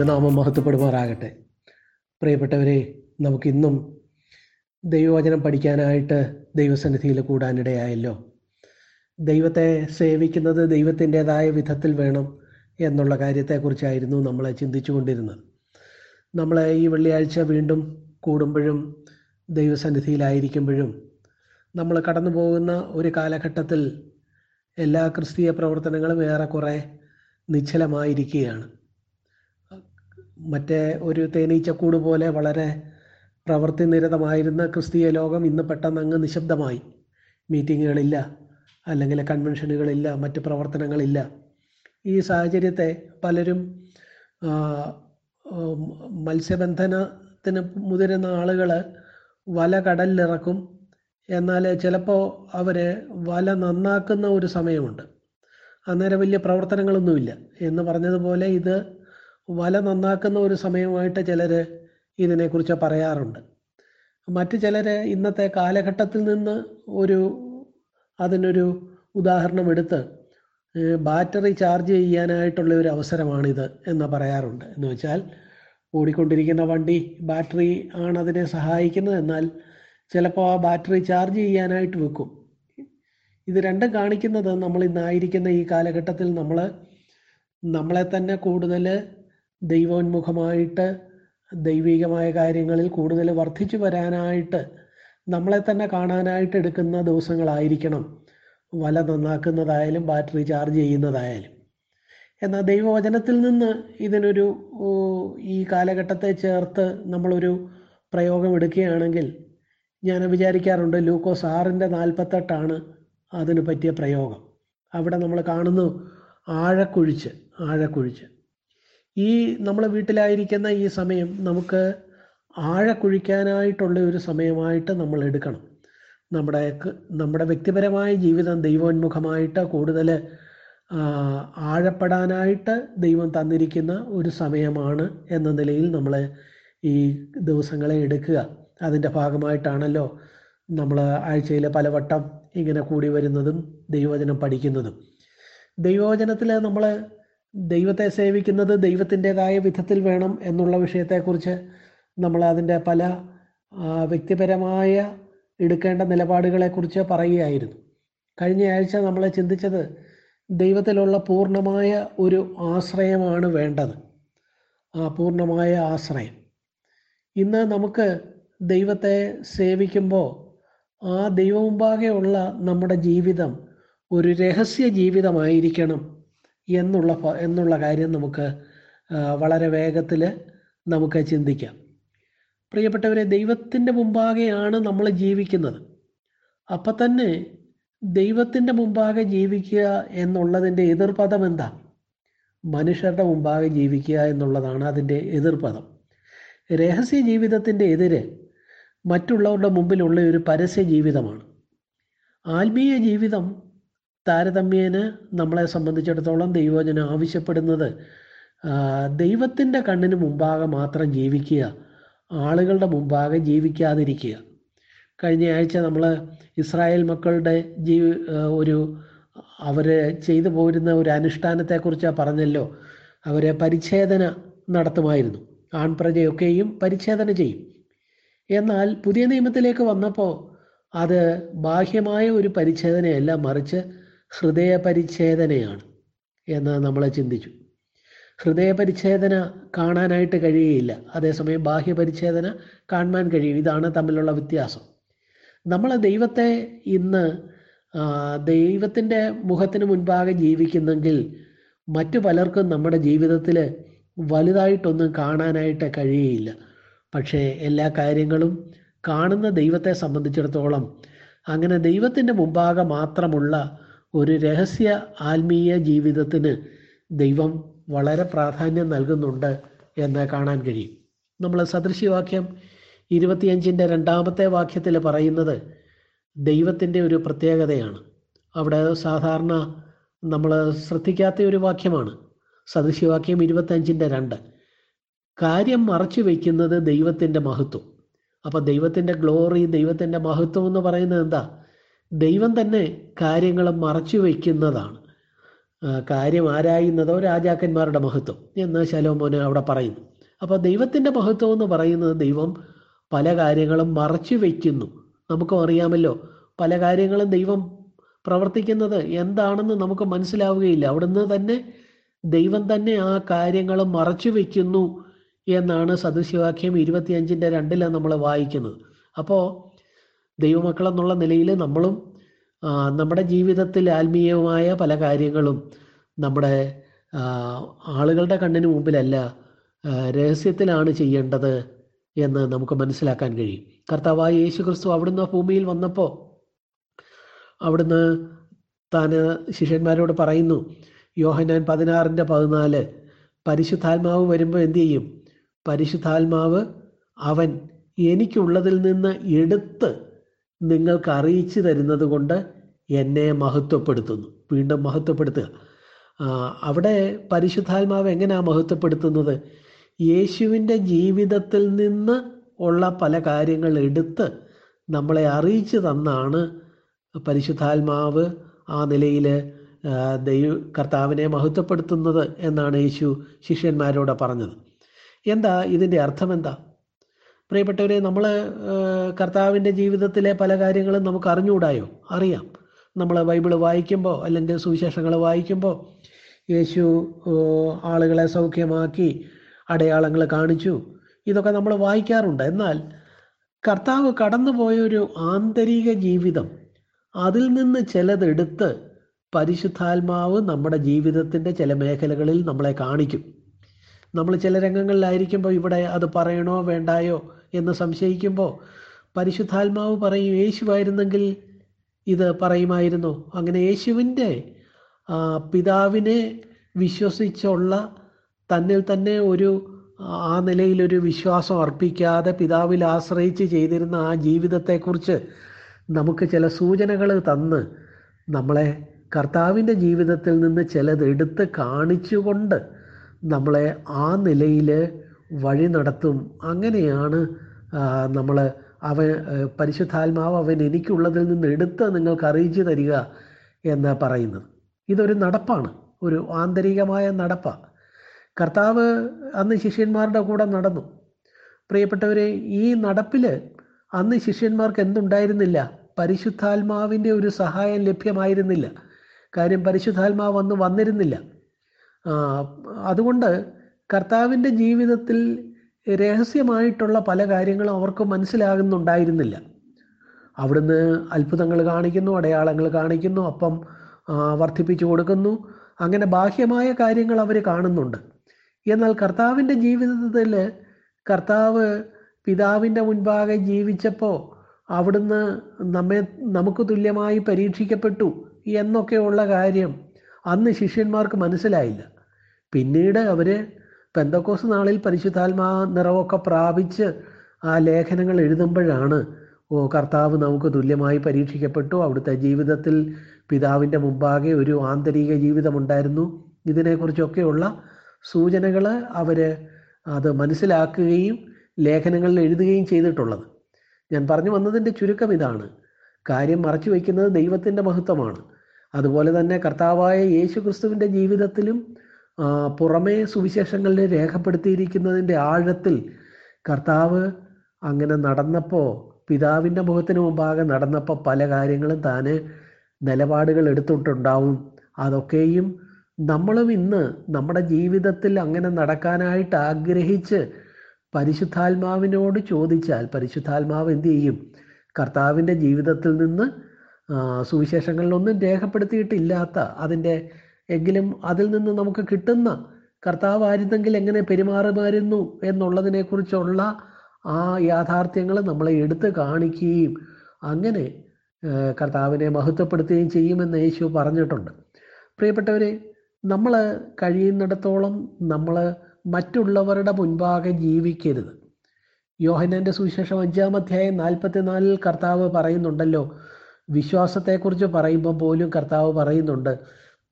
ദൈവനാമം മഹത്വപ്പെടുമാറാകട്ടെ. പ്രിയപ്പെട്ടവരെ നമുക്കിന്നും ദൈവവചനം പഠിക്കാനായിട്ട് ദൈവസന്നിധിയിൽ കൂടാനിടയായല്ലോ. ദൈവത്തെ സേവിക്കുന്നത് ദൈവത്തിന്റെതായ വിധത്തിൽ വേണം എന്നുള്ള കാര്യത്തെക്കുറിച്ചായിരുന്നു നമ്മൾ ചിന്തിച്ചു കൊണ്ടിരുന്നത് നമ്മൾ ഈ വെള്ളിയാഴ്ച വീണ്ടും കൂടുമ്പോഴും ദൈവസന്നിധിയിലായിരിക്കുമ്പോഴും നമ്മൾ കടന്നു പോകുന്ന ഒരു കാലഘട്ടത്തിൽ എല്ലാ ക്രിസ്തീയ പ്രവർത്തനങ്ങളും ഏറെക്കുറെ നിശ്ചലമായിരിക്കുകയാണ്. മറ്റേ ഒരു തേനീച്ചക്കൂട് പോലെ വളരെ പ്രവൃത്തി നിരതമായിരുന്ന ക്രിസ്തീയ ലോകം ഇന്ന് പെട്ടെന്ന് അങ്ങ് നിശബ്ദമായി. മീറ്റിങ്ങുകളില്ല അല്ലെങ്കിൽ കൺവെൻഷനുകളില്ല മറ്റ് പ്രവർത്തനങ്ങളില്ല. ഈ സാഹചര്യത്തെ പലരും മത്സ്യബന്ധനത്തിന് മുതിരുന്ന ആളുകൾ വല കടലിലിറക്കും. എന്നാൽ ചിലപ്പോൾ അവർ വല നന്നാക്കുന്ന ഒരു സമയമുണ്ട്. അന്നേരം വലിയ പ്രവർത്തനങ്ങളൊന്നുമില്ല. എന്ന് പറഞ്ഞതുപോലെ ഇത് വല നന്നാക്കുന്ന ഒരു സമയമായിട്ട് ചിലർ ഇതിനെക്കുറിച്ച് പറയാറുണ്ട്. മറ്റ് ചിലർ ഇന്നത്തെ കാലഘട്ടത്തിൽ നിന്ന് ഒരു അതിനൊരു ഉദാഹരണം എടുത്ത് ബാറ്ററി ചാർജ് ചെയ്യാനായിട്ടുള്ള ഒരു അവസരമാണിത് എന്ന് പറയാറുണ്ട്. എന്ന് വെച്ചാൽ ഓടിക്കൊണ്ടിരിക്കുന്ന വണ്ടി ബാറ്ററി ആണ് അതിനെ സഹായിക്കുന്നത്. എന്നാൽ ചിലപ്പോൾ ആ ബാറ്ററി ചാർജ് ചെയ്യാനായിട്ട് വെക്കും. ഇത് രണ്ടും കാണിക്കുന്നത് നമ്മൾ ഇന്നായിരിക്കുന്ന ഈ കാലഘട്ടത്തിൽ നമ്മൾ നമ്മളെ തന്നെ കൂടുതൽ ദൈവോന്മുഖമായിട്ട് ദൈവികമായ കാര്യങ്ങളിൽ കൂടുതൽ വർദ്ധിച്ചു വരാനായിട്ട് നമ്മളെ തന്നെ കാണാനായിട്ട് എടുക്കുന്ന ദിവസങ്ങളായിരിക്കണം. വല നന്നാക്കുന്നതായാലും ബാറ്ററി ചാർജ് ചെയ്യുന്നതായാലും. എന്നാൽ ദൈവവചനത്തിൽ നിന്ന് ഇതിനൊരു ഈ കാലഘട്ടത്തെ ചേർത്ത് നമ്മളൊരു പ്രയോഗം എടുക്കുകയാണെങ്കിൽ ഞാൻ വിചാരിക്കാറുണ്ട് ലൂക്കോസ് ആറിന്റെ നാൽപ്പത്തെട്ടാണ് അതിന് പറ്റിയ പ്രയോഗം. അവിടെ നമ്മൾ കാണുന്നു ആഴക്കുഴിച്ച് ആഴക്കുഴിച്ച്. ഈ നമ്മൾ വീട്ടിലായിരിക്കുന്ന ഈ സമയം നമുക്ക് ആഴ ആഴക്കുഴിക്കാനായിട്ടുള്ള ഒരു സമയമായിട്ട് നമ്മൾ എടുക്കണം. നമ്മുടെ നമ്മുടെ വ്യക്തിപരമായ ജീവിതം ദൈവോന്മുഖമായിട്ട് കൂടുതൽ ആഴപ്പെടാനായിട്ട് ദൈവം തന്നിരിക്കുന്ന ഒരു സമയമാണ് എന്ന നിലയിൽ നമ്മൾ ഈ ദിവസങ്ങളെ എടുക്കുക. അതിന്റെ ഭാഗമായിട്ടാണല്ലോ നമ്മൾ ആഴ്ചയിൽ പലവട്ടം ഇങ്ങനെ കൂടി വരുന്നതും ദൈവവചനം പഠിക്കുന്നതും. ദൈവവചനത്തിൽ നമ്മൾ ദൈവത്തെ സേവിക്കുന്നത് ദൈവത്തിന്റെതായ വിധത്തിൽ വേണം എന്നുള്ള വിഷയത്തെക്കുറിച്ച് നമ്മൾ അതിന്റെ പല വ്യക്തിപരമായ എടുക്കേണ്ട നിലപാടുകളെക്കുറിച്ച് പറയുകയായിരുന്നു. കഴിഞ്ഞ ആഴ്ച നമ്മൾ ചിന്തിച്ചത് ദൈവത്തിലുള്ള പൂർണമായ ഒരു ആശ്രയമാണ് വേണ്ടത്. ആ പൂർണമായ ആശ്രയം. ഇന്ന് നമുക്ക് ദൈവത്തെ സേവിക്കുമ്പോൾ ആ ദൈവമുമ്പാകെയുള്ള നമ്മുടെ ജീവിതം ഒരു രഹസ്യ ജീവിതമായിരിക്കണം എന്നുള്ള എന്നുള്ള കാര്യം നമുക്ക് വളരെ വേഗത്തിൽ നമുക്ക് ചിന്തിക്കാം. പ്രിയപ്പെട്ടവരെ ദൈവത്തിന്റെ മുമ്പാകെയാണ് നമ്മൾ ജീവിക്കുന്നത്. അപ്പം തന്നെ ദൈവത്തിന്റെ മുമ്പാകെ ജീവിക്കുക എന്നുള്ളതിന്റെ എതിർപദം എന്താ? മനുഷ്യരുടെ മുമ്പാകെ ജീവിക്കുക എന്നുള്ളതാണ് അതിന്റെ എതിർപദം. രഹസ്യ ജീവിതത്തിന്റെ എതിര് മറ്റുള്ളവരുടെ മുമ്പിലുള്ള ഒരു പരസ്യ ജീവിതമാണ് ആത്മീയ ജീവിതം താരതമ്യേന നമ്മളെ സംബന്ധിച്ചിടത്തോളം ദൈവജനം ആവശ്യപ്പെടുന്നത് ദൈവത്തിന്റെ കണ്ണിന് മുമ്പാകെ മാത്രം ജീവിക്കുക ആളുകളുടെ മുമ്പാകെ ജീവിക്കാതിരിക്കുക. കഴിഞ്ഞ ആഴ്ച നമ്മൾ ഇസ്രായേൽ മക്കളുടെ ജീവി ഒരു അവർ ചെയ്തു പോരുന്ന ഒരു അനുഷ്ഠാനത്തെക്കുറിച്ച് പറഞ്ഞല്ലോ. അവരെ പരിച്ഛേദന നടത്തുമായിരുന്നു. ആൺപ്രജയൊക്കെയും പരിച്ഛേദന ചെയ്യും. എന്നാൽ പുതിയ നിയമത്തിലേക്ക് വന്നപ്പോൾ അത് ബാഹ്യമായ ഒരു പരിച്ഛേദനയല്ല മറിച്ച് ഹൃദയ പരിച്ഛേദനയാണ് എന്ന് നമ്മൾ ചിന്തിച്ചു. ഹൃദയ പരിച്ഛേദന കാണാനായിട്ട് കഴിയുകയില്ല. അതേസമയം ബാഹ്യ പരിച്ഛേദന കാണാൻ കഴിയും. ഇതാണ് തമ്മിലുള്ള വ്യത്യാസം. നമ്മൾ ദൈവത്തെ ഇന്ന് ദൈവത്തിന്റെ മുഖത്തിന് മുൻപാകെ ജീവിക്കുന്നെങ്കിൽ മറ്റു പലർക്കും നമ്മുടെ ജീവിതത്തിൽ വലുതായിട്ടൊന്നും കാണാനായിട്ട് കഴിയുകയില്ല. പക്ഷേ എല്ലാ കാര്യങ്ങളും കാണുന്ന ദൈവത്തെ സംബന്ധിച്ചിടത്തോളം അങ്ങനെ ദൈവത്തിന്റെ മുമ്പാകെ മാത്രമുള്ള ഒരു രഹസ്യ ആത്മീയ ജീവിതത്തിന് ദൈവം വളരെ പ്രാധാന്യം നൽകുന്നുണ്ട് എന്ന് കാണാൻ കഴിയും. നമ്മൾ സദൃശ്യവാക്യം ഇരുപത്തിയഞ്ചിന്റെ രണ്ടാമത്തെ വാക്യത്തിൽ പറയുന്നത് ദൈവത്തിന്റെ ഒരു പ്രത്യേകതയാണ്. അവിടെ സാധാരണ നമ്മൾ ശ്രദ്ധിക്കാത്ത ഒരു വാക്യമാണ്. സദൃശ്യവാക്യം ഇരുപത്തഞ്ചിന്റെ രണ്ട്. കാര്യം മറച്ചു വയ്ക്കുന്നത് ദൈവത്തിന്റെ മഹത്വം. അപ്പം ദൈവത്തിന്റെ ഗ്ലോറി ദൈവത്തിന്റെ മഹത്വം എന്ന് പറയുന്നത് എന്താ? ദൈവം തന്നെ കാര്യങ്ങളെ മറച്ചു വയ്ക്കുന്നതാണ്. കാര്യം ആരായുന്നതോ രാജാക്കന്മാരുടെ മഹത്വം എന്ന് ശലോമോന് അവിടെ പറയുന്നു. അപ്പോൾ ദൈവത്തിന്റെ മഹത്വം എന്ന് പറയുന്നത് ദൈവം പല കാര്യങ്ങളും മറച്ചു വയ്ക്കുന്നു. നമുക്കും അറിയാമല്ലോ പല കാര്യങ്ങളും ദൈവം പ്രവർത്തിക്കുന്നത് എന്താണെന്ന് നമുക്ക് മനസ്സിലാവുകയില്ല. അവിടുന്ന് തന്നെ ദൈവം തന്നെ ആ കാര്യങ്ങൾ മറച്ചു വയ്ക്കുന്നു എന്നാണ് സദൃശ്യവാക്യം ഇരുപത്തിയഞ്ചിന്റെ രണ്ടിലാണ് നമ്മൾ വായിക്കുന്നത്. അപ്പോൾ ദൈവമക്കൾ എന്നുള്ള നിലയിൽ നമ്മളും നമ്മുടെ ജീവിതത്തിൽ ആത്മീയമായ പല കാര്യങ്ങളും നമ്മുടെ ആളുകളുടെ കണ്ണിന് മുമ്പിലല്ല രഹസ്യത്തിലാണ് ചെയ്യേണ്ടത് എന്ന് നമുക്ക് മനസ്സിലാക്കാൻ കഴിയും. കർത്താവായ യേശു ക്രിസ്തു അവിടുന്ന് ഭൂമിയിൽ വന്നപ്പോൾ അവിടുന്ന് താൻ ശിഷ്യന്മാരോട് പറയുന്നു യോഹനാൻ പതിനാറിന്റെ പതിനാല് പരിശുദ്ധാത്മാവ് വരുമ്പോൾ എന്തു ചെയ്യും? പരിശുദ്ധാത്മാവ് അവൻ എനിക്കുള്ളതിൽ നിന്ന് എടുത്ത് നിങ്ങൾക്ക് അറിയിച്ചു തരുന്നത് കൊണ്ട് എന്നെ മഹത്വപ്പെടുത്തുന്നു. വീണ്ടും മഹത്വപ്പെടുത്തുക. അവിടെ പരിശുദ്ധാത്മാവ് എങ്ങനെയാണ് മഹത്വപ്പെടുത്തുന്നത്? യേശുവിന്റെ ജീവിതത്തിൽ നിന്ന് ഉള്ള പല കാര്യങ്ങൾ എടുത്ത് നമ്മളെ അറിയിച്ചു തന്നാണ് പരിശുദ്ധാത്മാവ് ആ നിലയിൽ ദൈവ കർത്താവിനെ മഹത്വപ്പെടുത്തുന്നത് എന്നാണ് യേശു ശിഷ്യന്മാരോട് പറഞ്ഞത്. എന്താ ഇതിന്റെ അർത്ഥം എന്താ പ്രിയപ്പെട്ടവരെ നമ്മൾ കർത്താവിന്റെ ജീവിതത്തിലെ പല കാര്യങ്ങളും നമുക്ക് അറിഞ്ഞുകൂടായോ? അറിയാം. നമ്മൾ ബൈബിൾ വായിക്കുമ്പോൾ അല്ലെങ്കിൽ സുവിശേഷങ്ങൾ വായിക്കുമ്പോൾ യേശു ആളുകളെ സൗഖ്യമാക്കി അടയാളങ്ങൾ കാണിച്ചു. ഇതൊക്കെ നമ്മൾ വായിക്കാറുണ്ട്. എന്നാൽ കർത്താവ് കടന്നുപോയൊരു ആന്തരിക ജീവിതം അതിൽ നിന്ന് ചിലതെടുത്ത് പരിശുദ്ധാത്മാവ് നമ്മുടെ ജീവിതത്തിന്റെ ചില മേഖലകളിൽ നമ്മളെ കാണിക്കും. നമ്മൾ ചില രംഗങ്ങളിലായിരിക്കുമ്പോൾ ഇവിടെ അത് പറയണോ വേണ്ടായോ? എന്ന് സംശയിക്കുമ്പോൾ പരിശുദ്ധാത്മാവ് പറയും യേശുവായിരുന്നെങ്കിൽ ഇത് പറയുമായിരുന്നു. അങ്ങനെ യേശുവിന്റെ പിതാവിനെ വിശ്വസിച്ചുള്ള തന്നിൽ തന്നെ ഒരു ആ നിലയിലൊരു വിശ്വാസം അർപ്പിക്കാതെ പിതാവിൽ ആശ്രയിച്ച് ചെയ്തിരുന്ന ആ ജീവിതത്തെക്കുറിച്ച് നമുക്ക് ചില സൂചനകൾ തന്ന് നമ്മളെ കർത്താവിന്റെ ജീവിതത്തിൽ നിന്ന് ചിലത് എടുത്ത് കാണിച്ചുകൊണ്ട് നമ്മളെ ആ നിലയിൽ വഴി നടത്തും. അങ്ങനെയാണ് നമ്മൾ അവൻ പരിശുദ്ധാത്മാവ് അവൻ എനിക്കുള്ളതിൽ നിന്ന് എടുത്ത് നിങ്ങൾക്ക് അറിയിച്ചു തരിക എന്ന് പറയുന്നത്. ഇതൊരു നടപ്പാണ്. ഒരു ആന്തരികമായ നടപ്പാണ് കർത്താവ് അന്ന് ശിഷ്യന്മാരുടെ കൂടെ നടന്നു. പ്രിയപ്പെട്ടവരെ ഈ നടപ്പിൽ അന്ന് ശിഷ്യന്മാർക്ക് എന്തുണ്ടായിരുന്നില്ല? പരിശുദ്ധാത്മാവിന്റെ ഒരു സഹായം ലഭ്യമായിരുന്നില്ല. കാര്യം പരിശുദ്ധാത്മാവ് അന്ന് വന്നിരുന്നില്ല. അതുകൊണ്ട് കർത്താവിന്റെ ജീവിതത്തിൽ രഹസ്യമായിട്ടുള്ള പല കാര്യങ്ങളും അവർക്ക് മനസ്സിലാകുന്നുണ്ടായിരുന്നില്ല. അവിടുന്ന് അത്ഭുതങ്ങൾ കാണിക്കുന്നു അടയാളങ്ങൾ കാണിക്കുന്നു അപ്പം വർദ്ധിപ്പിച്ചു കൊടുക്കുന്നു. അങ്ങനെ ബാഹ്യമായ കാര്യങ്ങൾ അവർ കാണുന്നുണ്ട്. എന്നാൽ കർത്താവിന്റെ ജീവിതത്തിൽ കർത്താവ് പിതാവിന്റെ മുൻപാകെ ജീവിച്ചപ്പോൾ അവിടുന്ന് നമ്മെ നമുക്ക് തുല്യമായി പരീക്ഷിക്കപ്പെട്ടു എന്നൊക്കെയുള്ള കാര്യം അന്ന് ശിഷ്യന്മാർക്ക് മനസ്സിലായില്ല. പിന്നീട് അവർ പെന്തക്കോസ് നാളിൽ പരിശുദ്ധാത്മാ നിറവൊക്കെ പ്രാപിച്ച് ആ ലേഖനങ്ങൾ എഴുതുമ്പോഴാണ് ഓ കർത്താവ് നമുക്ക് തുല്യമായി പരീക്ഷിക്കപ്പെട്ടു. അവിടുത്തെ ജീവിതത്തിൽ പിതാവിന്റെ മുമ്പാകെ ഒരു ആന്തരിക ജീവിതമുണ്ടായിരുന്നു ഇതിനെക്കുറിച്ചൊക്കെയുള്ള സൂചനകൾ അവർ അത് മനസ്സിലാക്കുകയും ലേഖനങ്ങളിൽ എഴുതുകയും ചെയ്തിട്ടുള്ളത്. ഞാൻ പറഞ്ഞു വന്നതിന്റെ ചുരുക്കം ഇതാണ്. കാര്യം മറച്ചു വയ്ക്കുന്നത് ദൈവത്തിന്റെ മഹത്വമാണ്. അതുപോലെ തന്നെ കർത്താവായ യേശു ക്രിസ്തുവിന്റെ ജീവിതത്തിലും പുറമേ സുവിശേഷങ്ങളിൽ രേഖപ്പെടുത്തിയിരിക്കുന്നതിന്റെ ആഴത്തിൽ കർത്താവ് അങ്ങനെ നടന്നപ്പോൾ പിതാവിന്റെ മുഖത്തിന് മുമ്പാകെ നടന്നപ്പോൾ പല കാര്യങ്ങളും താന് നിലപാടുകൾ എടുത്തിട്ടുണ്ടാവും. അതൊക്കെയും നമ്മളും ഇന്ന് നമ്മുടെ ജീവിതത്തിൽ അങ്ങനെ നടക്കാനായിട്ട് ആഗ്രഹിച്ച് പരിശുദ്ധാത്മാവിനോട് ചോദിച്ചാൽ പരിശുദ്ധാത്മാവ് എന്തു ചെയ്യും? കർത്താവിന്റെ ജീവിതത്തിൽ നിന്ന് സുവിശേഷങ്ങളിലൊന്നും രേഖപ്പെടുത്തിയിട്ടില്ലാത്ത അതിന്റെ എങ്കിലും അതിൽ നിന്ന് നമുക്ക് കിട്ടുന്ന കർത്താവ് ആയിരുന്നെങ്കിൽ എങ്ങനെ പെരുമാറുമായിരുന്നു എന്നുള്ളതിനെക്കുറിച്ചുള്ള ആ യാഥാർത്ഥ്യങ്ങൾ നമ്മളെ എടുത്ത് കാണിക്കുകയും അങ്ങനെ കർത്താവിനെ മഹത്വപ്പെടുത്തുകയും ചെയ്യുമെന്ന് യേശു പറഞ്ഞിട്ടുണ്ട്. പ്രിയപ്പെട്ടവരെ നമ്മൾ കഴിയുന്നിടത്തോളം നമ്മൾ മറ്റുള്ളവരുടെ മുൻപാകെ ജീവിക്കരുത്. യോഹനന്റെ സുവിശേഷം അഞ്ചാം അധ്യായം നാൽപ്പത്തിനാലിൽ കർത്താവ് പറയുന്നുണ്ടല്ലോ. വിശ്വാസത്തെക്കുറിച്ച് പറയുമ്പോൾ പോലും കർത്താവ് പറയുന്നുണ്ട്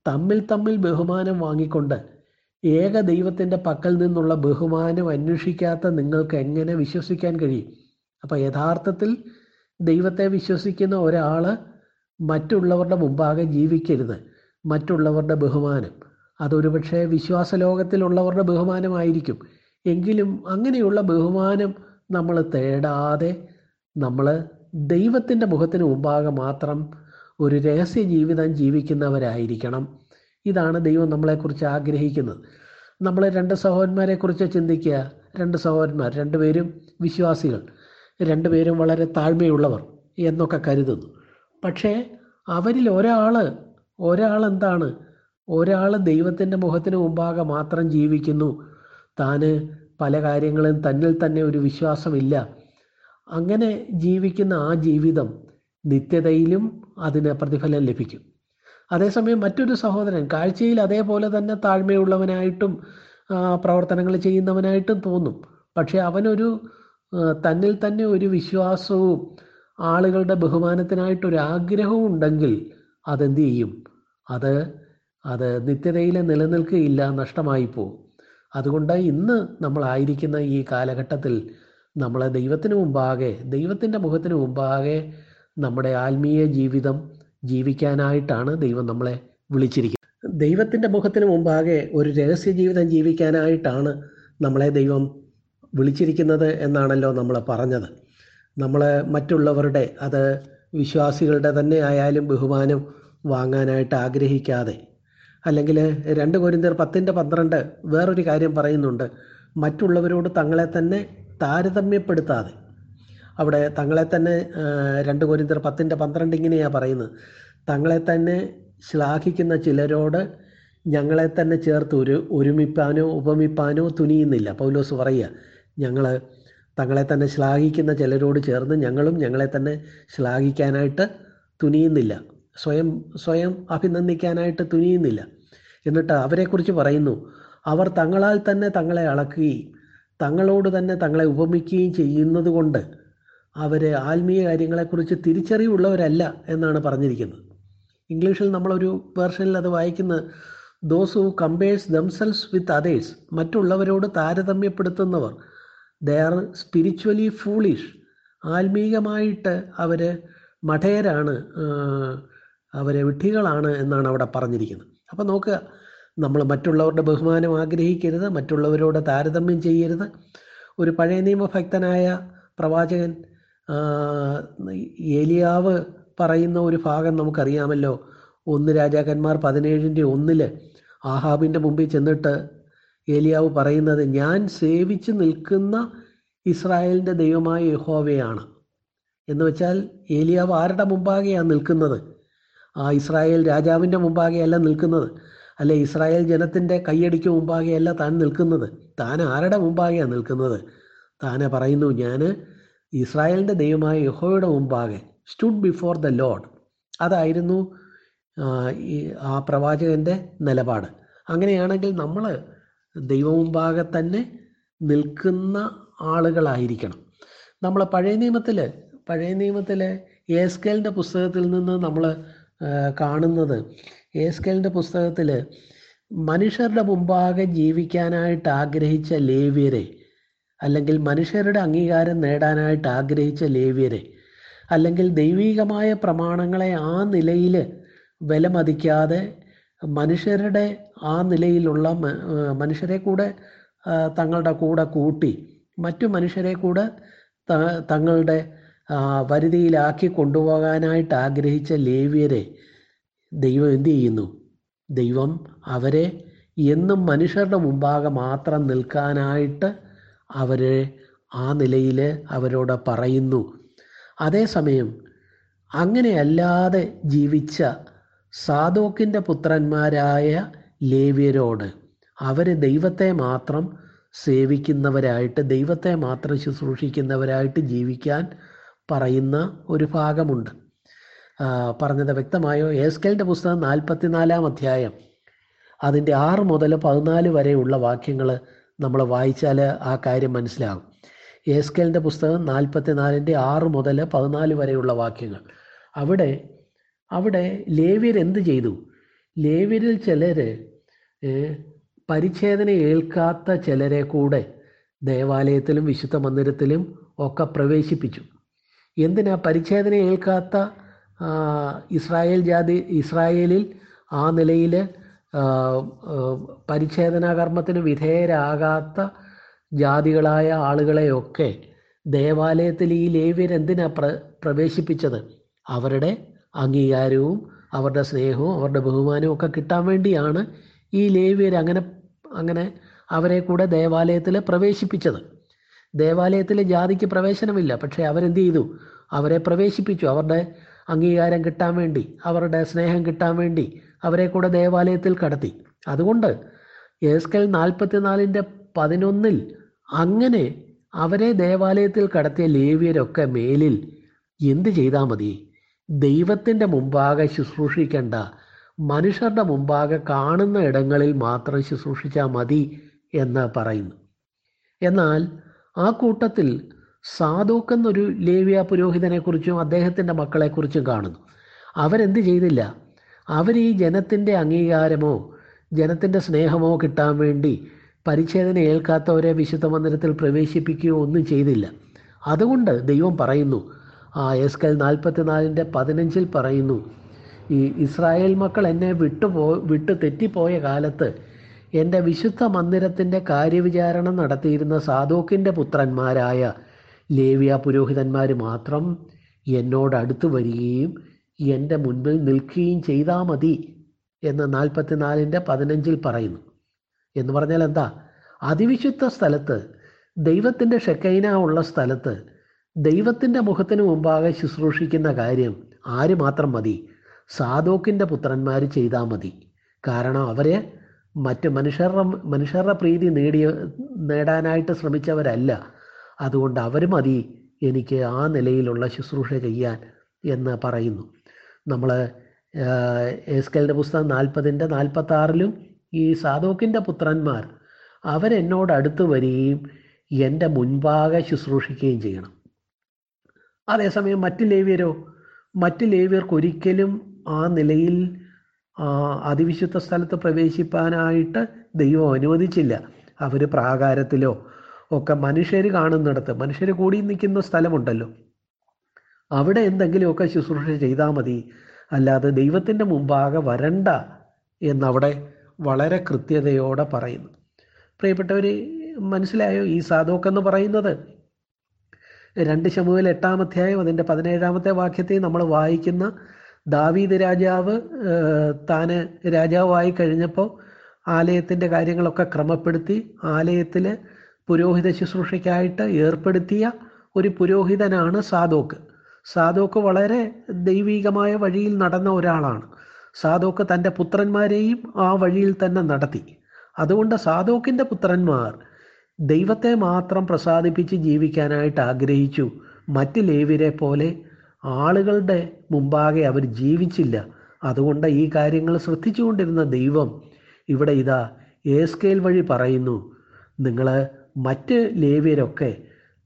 തമ്മിൽ തമ്മിൽ ബഹുമാനം വാങ്ങിക്കൊണ്ട് ഏക ദൈവത്തിന്റെ പക്കൽ നിന്നുള്ള ബഹുമാനം അന്വേഷിക്കാത്ത നിങ്ങൾക്ക് എങ്ങനെ വിശ്വസിക്കാൻ കഴിയും? അപ്പോൾ യഥാർത്ഥത്തിൽ ദൈവത്തെ വിശ്വസിക്കുന്ന ഒരാൾ മറ്റുള്ളവരുടെ മുമ്പാകെ ജീവിക്കരുത്. മറ്റുള്ളവരുടെ ബഹുമാനം. അതൊരു പക്ഷേ വിശ്വാസ ലോകത്തിലുള്ളവരുടെ ബഹുമാനമായിരിക്കും. എങ്കിലും അങ്ങനെയുള്ള ബഹുമാനം നമ്മൾ തേടാതെ നമ്മൾ ദൈവത്തിന്റെ മുഖത്തിന് മുമ്പാകെ മാത്രം ഒരു രഹസ്യ ജീവിതം ജീവിക്കുന്നവരായിരിക്കണം. ഇതാണ് ദൈവം നമ്മളെക്കുറിച്ച് ആഗ്രഹിക്കുന്നത്. നമ്മൾ രണ്ട് സഹോദരന്മാരെ കുറിച്ച് ചിന്തിക്കുക. രണ്ട് സഹോദരന്മാർ രണ്ടുപേരും വിശ്വാസികൾ. രണ്ടുപേരും വളരെ താഴ്മയുള്ളവർ എന്നൊക്കെ കരുതുന്നു. പക്ഷേ അവരിൽ ഒരാൾ ഒരാൾ എന്താണ്? ഒരാൾ ദൈവത്തിന്റെ മുഖത്തിന് മുമ്പാകെ മാത്രം ജീവിക്കുന്നു. താന് പല കാര്യങ്ങളും തന്നിൽ തന്നെ ഒരു വിശ്വാസമില്ല. അങ്ങനെ ജീവിക്കുന്ന ആ ജീവിതം നിത്യതയിലും അതിന് പ്രതിഫലം ലഭിക്കും. അതേസമയം മറ്റൊരു സഹോദരൻ കാഴ്ചയിൽ അതേപോലെ തന്നെ താഴ്മയുള്ളവനായിട്ടും പ്രവർത്തനങ്ങൾ ചെയ്യുന്നവനായിട്ടും തോന്നും. പക്ഷെ അവനൊരു തന്നിൽ തന്നെ ഒരു വിശ്വാസവും ആളുകളുടെ ബഹുമാനത്തിനായിട്ടൊരു ആഗ്രഹവും ഉണ്ടെങ്കിൽ അതെന്ത് ചെയ്യും? അത് അത് നിത്യതയിൽ നിലനിൽക്കുകയില്ല നഷ്ടമായി പോകും അതുകൊണ്ട് ഇന്ന് നമ്മളായിരിക്കുന്ന ഈ കാലഘട്ടത്തിൽ നമ്മളെ ദൈവത്തിന് മുമ്പാകെ ദൈവത്തിന്റെ മുഖത്തിന് മുമ്പാകെ നമ്മുടെ ആത്മീയ ജീവിതം ജീവിക്കാനായിട്ടാണ് ദൈവം നമ്മളെ വിളിച്ചിരിക്കുന്നത്. ദൈവത്തിന്റെ മുഖത്തിന് മുമ്പാകെ ഒരു രഹസ്യ ജീവിതം ജീവിക്കാനായിട്ടാണ് നമ്മളെ ദൈവം വിളിച്ചിരിക്കുന്നത് എന്നാണല്ലോ നമ്മൾ പറഞ്ഞത്. നമ്മൾ മറ്റുള്ളവരുടെ അത് വിശ്വാസികളുടെ തന്നെ ആയാലും ബഹുമാനം വാങ്ങാനായിട്ട് ആഗ്രഹിക്കാതെ അല്ലെങ്കിൽ രണ്ട് കൊരിന്തർ പത്തിന്റെ പന്ത്രണ്ട് വേറൊരു കാര്യം പറയുന്നുണ്ട് മറ്റുള്ളവരോട് തങ്ങളെ തന്നെ താരതമ്യപ്പെടുത്താതെ അവിടെ തങ്ങളെ തന്നെ രണ്ട് കോരിന്തർ പത്തിന്റെ പന്ത്രണ്ട് ഇങ്ങനെയാണ് പറയുന്നത്. തങ്ങളെ തന്നെ ശ്ലാഘിക്കുന്ന ചിലരോട് ഞങ്ങളെ തന്നെ ചേർത്ത് ഒരു ഒരുമിപ്പാനോ ഉപമിപ്പാനോ തുനിയുന്നില്ല. പൗലോസ് പറയുക ഞങ്ങൾ തങ്ങളെ തന്നെ ശ്ലാഘിക്കുന്ന ചിലരോട് ചേർന്ന് ഞങ്ങളും ഞങ്ങളെ തന്നെ ശ്ലാഘിക്കാനായിട്ട് തുനിയുന്നില്ല. സ്വയം സ്വയം അഭിനന്ദിക്കാനായിട്ട് തുനിയുന്നില്ല. എന്നിട്ട് അവരെക്കുറിച്ച് പറയുന്നു അവർ തങ്ങളാൽ തന്നെ തങ്ങളെ അളക്കുകയും തങ്ങളോട് തന്നെ തങ്ങളെ ഉപമിക്കുകയും ചെയ്യുന്നത് കൊണ്ട് അവർ ആത്മീയ കാര്യങ്ങളെക്കുറിച്ച് തിരിച്ചറിവുള്ളവരല്ല എന്നാണ് പറഞ്ഞിരിക്കുന്നത്. ഇംഗ്ലീഷിൽ നമ്മളൊരു വേർഷനിൽ അത് വായിക്കുന്നത് those who compares themselves with others മറ്റുള്ളവരോട് താരതമ്യപ്പെടുത്തുന്നവർ ദേ ആർ സ്പിരിച്വലി ഫൂളിഷ് ആത്മീകമായിട്ട് അവർ മഠയരാണ് അവരെ വിഡ്ഢികളാണ് എന്നാണ് അവിടെ പറഞ്ഞിരിക്കുന്നത്. അപ്പോൾ നോക്കുക നമ്മൾ മറ്റുള്ളവരുടെ ബഹുമാനം ആഗ്രഹിക്കരുത് മറ്റുള്ളവരോട് താരതമ്യം ചെയ്യരുത്. ഒരു പഴയ നിയമഭക്തനായ പ്രവാചകൻ ഏലിയാവ് പറയുന്ന ഒരു ഭാഗം നമുക്കറിയാമല്ലോ. ഒന്ന് രാജാക്കന്മാർ പതിനേഴിന്റെ ഒന്നിൽ ആഹാബിന്റെ മുമ്പിൽ ചെന്നിട്ട് ഏലിയാവ് പറയുന്നത് ഞാൻ സേവിച്ച് നിൽക്കുന്ന ഇസ്രായേലിന്റെ ദൈവമായ യഹോവയാണ്. എന്ന് വെച്ചാൽ ഏലിയാവ് ആരുടെ മുമ്പാകെയാണ് നിൽക്കുന്നത്? ആ ഇസ്രായേൽ രാജാവിന്റെ മുമ്പാകെയല്ല നിൽക്കുന്നത്. അല്ലെ ഇസ്രായേൽ ജനത്തിന്റെ കൈയടിക്ക് മുമ്പാകെയല്ല താൻ നിൽക്കുന്നത്. താൻ ആരുടെ മുമ്പാകെയാണ് നിൽക്കുന്നത്? താനെ പറയുന്നു ഞാൻ ഇസ്രായേലിന്റെ ദൈവമായ യഹോയുടെ മുമ്പാകെ സ്റ്റുഡ് ബിഫോർ ദ ലോഡ് അതായിരുന്നു ആ പ്രവാചകന്റെ നിലപാട്. അങ്ങനെയാണെങ്കിൽ നമ്മൾ ദൈവമുമ്പാകെ തന്നെ നിൽക്കുന്ന ആളുകളായിരിക്കണം. നമ്മൾ പഴയ നിയമത്തിൽ പഴയ നിയമത്തിലെ ഏസ്കേലിന്റെ പുസ്തകത്തിൽ നിന്ന് നമ്മൾ കാണുന്നത് ഏസ്കേലിന്റെ പുസ്തകത്തിൽ മനുഷ്യരുടെ മുമ്പാകെ ജീവിക്കാനായിട്ട് ആഗ്രഹിച്ച ലേവ്യരെ അല്ലെങ്കിൽ മനുഷ്യരുടെ അംഗീകാരം നേടാനായിട്ട് ആഗ്രഹിച്ച ലേവ്യരെ അല്ലെങ്കിൽ ദൈവീകമായ പ്രമാണങ്ങളെ ആ നിലയിൽ വിലമതിക്കാതെ മനുഷ്യരുടെ ആ നിലയിലുള്ള മനുഷ്യരെ കൂടെ തങ്ങളുടെ കൂടെ കൂട്ടി മറ്റു മനുഷ്യരെ കൂടെ തങ്ങളുടെ വരുതിയിലാക്കി കൊണ്ടുപോകാനായിട്ട് ആഗ്രഹിച്ച ലേവ്യരെ ദൈവം എന്തു ചെയ്യുന്നു? ദൈവം അവരെ എന്നും മനുഷ്യരുടെ മുമ്പാകെ മാത്രം നിൽക്കാനായിട്ട് അവരെ ആ നിലയിൽ അവരോട് പറയുന്നു. അതേസമയം അങ്ങനെയല്ലാതെ ജീവിച്ച സാധോക്കിന്റെ പുത്രന്മാരായ ലേവ്യരോട് അവർ ദൈവത്തെ മാത്രം സേവിക്കുന്നവരായിട്ട് ദൈവത്തെ മാത്രം ശുശ്രൂഷിക്കുന്നവരായിട്ട് ജീവിക്കാൻ പറയുന്ന ഒരു ഭാഗമുണ്ട്. പറഞ്ഞത് വ്യക്തമായോ? ഏസ്കലിന്റെ പുസ്തകം നാൽപ്പത്തിനാലാം അധ്യായം. അതിന്റെ ആറ് മുതൽ പതിനാല് വരെയുള്ള വാക്യങ്ങൾ നമ്മൾ വായിച്ചാൽ ആ കാര്യം മനസ്സിലാകും. ഏസ്കലിന്റെ പുസ്തകം നാൽപ്പത്തിനാലിന്റെ ആറ് മുതൽ പതിനാല് വരെയുള്ള വാക്യങ്ങൾ. അവിടെ അവിടെ ലേവ്യർ എന്ത് ചെയ്തു? ലേവ്യരിൽ ചിലർ പരിച്ഛേദന ഏൽക്കാത്ത ചിലരെ കൂടെ ദേവാലയത്തിലും വിശുദ്ധ മന്ദിരത്തിലും ഒക്കെ പ്രവേശിപ്പിച്ചു. എന്തിനാ പരിച്ഛേദന ഏൽക്കാത്ത ഇസ്രായേൽ ജാതി ഇസ്രായേലിൽ ആ നിലയിൽ പരിച്ഛേദനാകർമ്മത്തിന് വിധേയരാകാത്ത ജാതികളായ ആളുകളെയൊക്കെ ദേവാലയത്തിൽ ഈ ലേവ്യരെന്തിനാ പ്ര പ്രവേശിപ്പിച്ചത്? അവരുടെ അംഗീകാരവും അവരുടെ സ്നേഹവും അവരുടെ ബഹുമാനവും ഒക്കെ കിട്ടാൻ വേണ്ടിയാണ് ഈ ലേവ്യർ അങ്ങനെ അങ്ങനെ അവരെ കൂടെ ദേവാലയത്തിൽ പ്രവേശിപ്പിച്ചത്. ദേവാലയത്തിൽ ജാതിക്ക് പ്രവേശനമില്ല പക്ഷേ അവരെന്ത് ചെയ്തു? അവരെ പ്രവേശിപ്പിച്ചു. അവരുടെ അംഗീകാരം കിട്ടാൻ വേണ്ടി അവരുടെ സ്നേഹം കിട്ടാൻ വേണ്ടി അവരെ കൂടെ ദേവാലയത്തിൽ കടത്തി. അതുകൊണ്ട് എസ്കൽ നാൽപ്പത്തിനാലിന്റെ പതിനൊന്നിൽ അങ്ങനെ അവരെ ദേവാലയത്തിൽ കടത്തിയ ലേവിയരൊക്കെ മേലിൽ എന്ത് ചെയ്താൽ മതി? ദൈവത്തിന്റെ മുമ്പാകെ ശുശ്രൂഷിക്കേണ്ട മനുഷ്യരുടെ മുമ്പാകെ കാണുന്ന ഇടങ്ങളിൽ മാത്രം ശുശ്രൂഷിച്ചാൽ മതി എന്ന് പറയുന്നു. എന്നാൽ ആ കൂട്ടത്തിൽ സാധൂക്ക് എന്നൊരു ലേവ്യ പുരോഹിതനെക്കുറിച്ചും അദ്ദേഹത്തിന്റെ മക്കളെക്കുറിച്ചും കാണുന്നു. അവരെന്ത് ചെയ്തില്ല? അവർ ഈ ജനത്തിന്റെ അംഗീകാരമോ ജനത്തിന്റെ സ്നേഹമോ കിട്ടാൻ വേണ്ടി പരിച്ഛേദന ഏൽക്കാത്തവരെ വിശുദ്ധ മന്ദിരത്തിൽ പ്രവേശിപ്പിക്കുകയോ ഒന്നും ചെയ്തില്ല. അതുകൊണ്ട് ദൈവം പറയുന്നു ആ എസ് കെൽ നാൽപ്പത്തിനാലിന്റെ പതിനഞ്ചിൽ പറയുന്നു ഈ ഇസ്രായേൽ മക്കൾ എന്നെ വിട്ടുപോ വിട്ടു തെറ്റിപ്പോയ കാലത്ത് എന്റെ വിശുദ്ധ മന്ദിരത്തിന്റെ കാര്യവിചാരണം നടത്തിയിരുന്ന സാധോക്കിന്റെ പുത്രന്മാരായ ലേവിയ പുരോഹിതന്മാർ മാത്രം എന്നോട് അടുത്ത് വരികയും എന്റെ മുൻപിൽ നിൽക്കുകയും ചെയ്താൽ മതി എന്ന് നാൽപ്പത്തിനാലിന്റെ പതിനഞ്ചിൽ പറയുന്നു. എന്ന് പറഞ്ഞാൽ എന്താ? അതിവിശുദ്ധ സ്ഥലത്ത് ദൈവത്തിന്റെ ഷെക്കൈന ഉള്ള സ്ഥലത്ത് ദൈവത്തിന്റെ മുഖത്തിന് മുമ്പാകെ ശുശ്രൂഷിക്കുന്ന കാര്യം ആര് മാത്രം മതി? സാധോക്കിന്റെ പുത്രന്മാർ ചെയ്താൽ മതി. കാരണം അവരെ മറ്റ് മനുഷ്യരുടെ മനുഷ്യരുടെ പ്രീതി നേടിയ നേടാനായിട്ട് ശ്രമിച്ചവരല്ല. അതുകൊണ്ട് അവർ മതി എനിക്ക് ആ നിലയിലുള്ള ശുശ്രൂഷ ചെയ്യാൻ എന്ന് പറയുന്നു. നമ്മൾ എസ്കലിന്റെ പുസ്തകം നാൽപ്പതിന്റെ നാൽപ്പത്തി ആറിലും ഈ സാധോക്കിന്റെ പുത്രന്മാർ അവരെന്നോട് അടുത്ത് വരികയും എന്റെ മുൻപാകെ ശുശ്രൂഷിക്കുകയും ചെയ്യണം. അതേസമയം മറ്റ് ലേവ്യരോ മറ്റ് ലേവ്യർക്കൊരിക്കലും ആ നിലയിൽ അതിവിശുദ്ധ സ്ഥലത്ത് പ്രവേശിപ്പാനായിട്ട് ദൈവം അനുവദിച്ചില്ല. അവർ പ്രാകാരത്തിലോ ഒക്കെ മനുഷ്യർ കാണുന്നിടത്ത് മനുഷ്യർ കൂടി നിൽക്കുന്ന സ്ഥലമുണ്ടല്ലോ. അവിടെ എന്തെങ്കിലുമൊക്കെ ശുശ്രൂഷ ചെയ്താൽ മതി. അല്ലാതെ ദൈവത്തിന്റെ മുമ്പാകെ വരണ്ട എന്നവിടെ വളരെ കൃത്യതയോടെ പറയുന്നു. പ്രിയപ്പെട്ടവർ മനസ്സിലായോ ഈ സാധോക്ക് എന്ന് പറയുന്നത്? രണ്ട് ശമുവിൽ എട്ടാം അധ്യായം അതിന്റെ പതിനേഴാമത്തെ വാക്യത്തെ നമ്മൾ വായിക്കുന്ന ദാവീദ് രാജാവ് താന് രാജാവായി കഴിഞ്ഞപ്പോൾ ആലയത്തിന്റെ കാര്യങ്ങളൊക്കെ ക്രമപ്പെടുത്തി ആലയത്തിലെ പുരോഹിത ശുശ്രൂഷയ്ക്കായിട്ട് ഏർപ്പെടുത്തിയ ഒരു പുരോഹിതനാണ് സാധോക്ക് സാധോക്ക് വളരെ ദൈവികമായ വഴിയിൽ നടന്ന ഒരാളാണ്. സാധോക്ക് തന്റെ പുത്രന്മാരെയും ആ വഴിയിൽ തന്നെ നടത്തി. അതുകൊണ്ട് സാധോക്കിന്റെ പുത്രന്മാർ ദൈവത്തെ മാത്രം പ്രസാദിപ്പിച്ച് ജീവിക്കാനായിട്ട് ആഗ്രഹിച്ചു. മറ്റ് ലേവിരെ പോലെ ആളുകളുടെ മുമ്പാകെ അവർ ജീവിച്ചില്ല. അതുകൊണ്ട് ഈ കാര്യങ്ങൾ ശ്രദ്ധിച്ചുകൊണ്ടിരുന്ന ദൈവം ഇവിടെ ഇതാ ഏസ്കേൽ വഴി പറയുന്നു. നിങ്ങൾ മറ്റ് ലേവ്യരൊക്കെ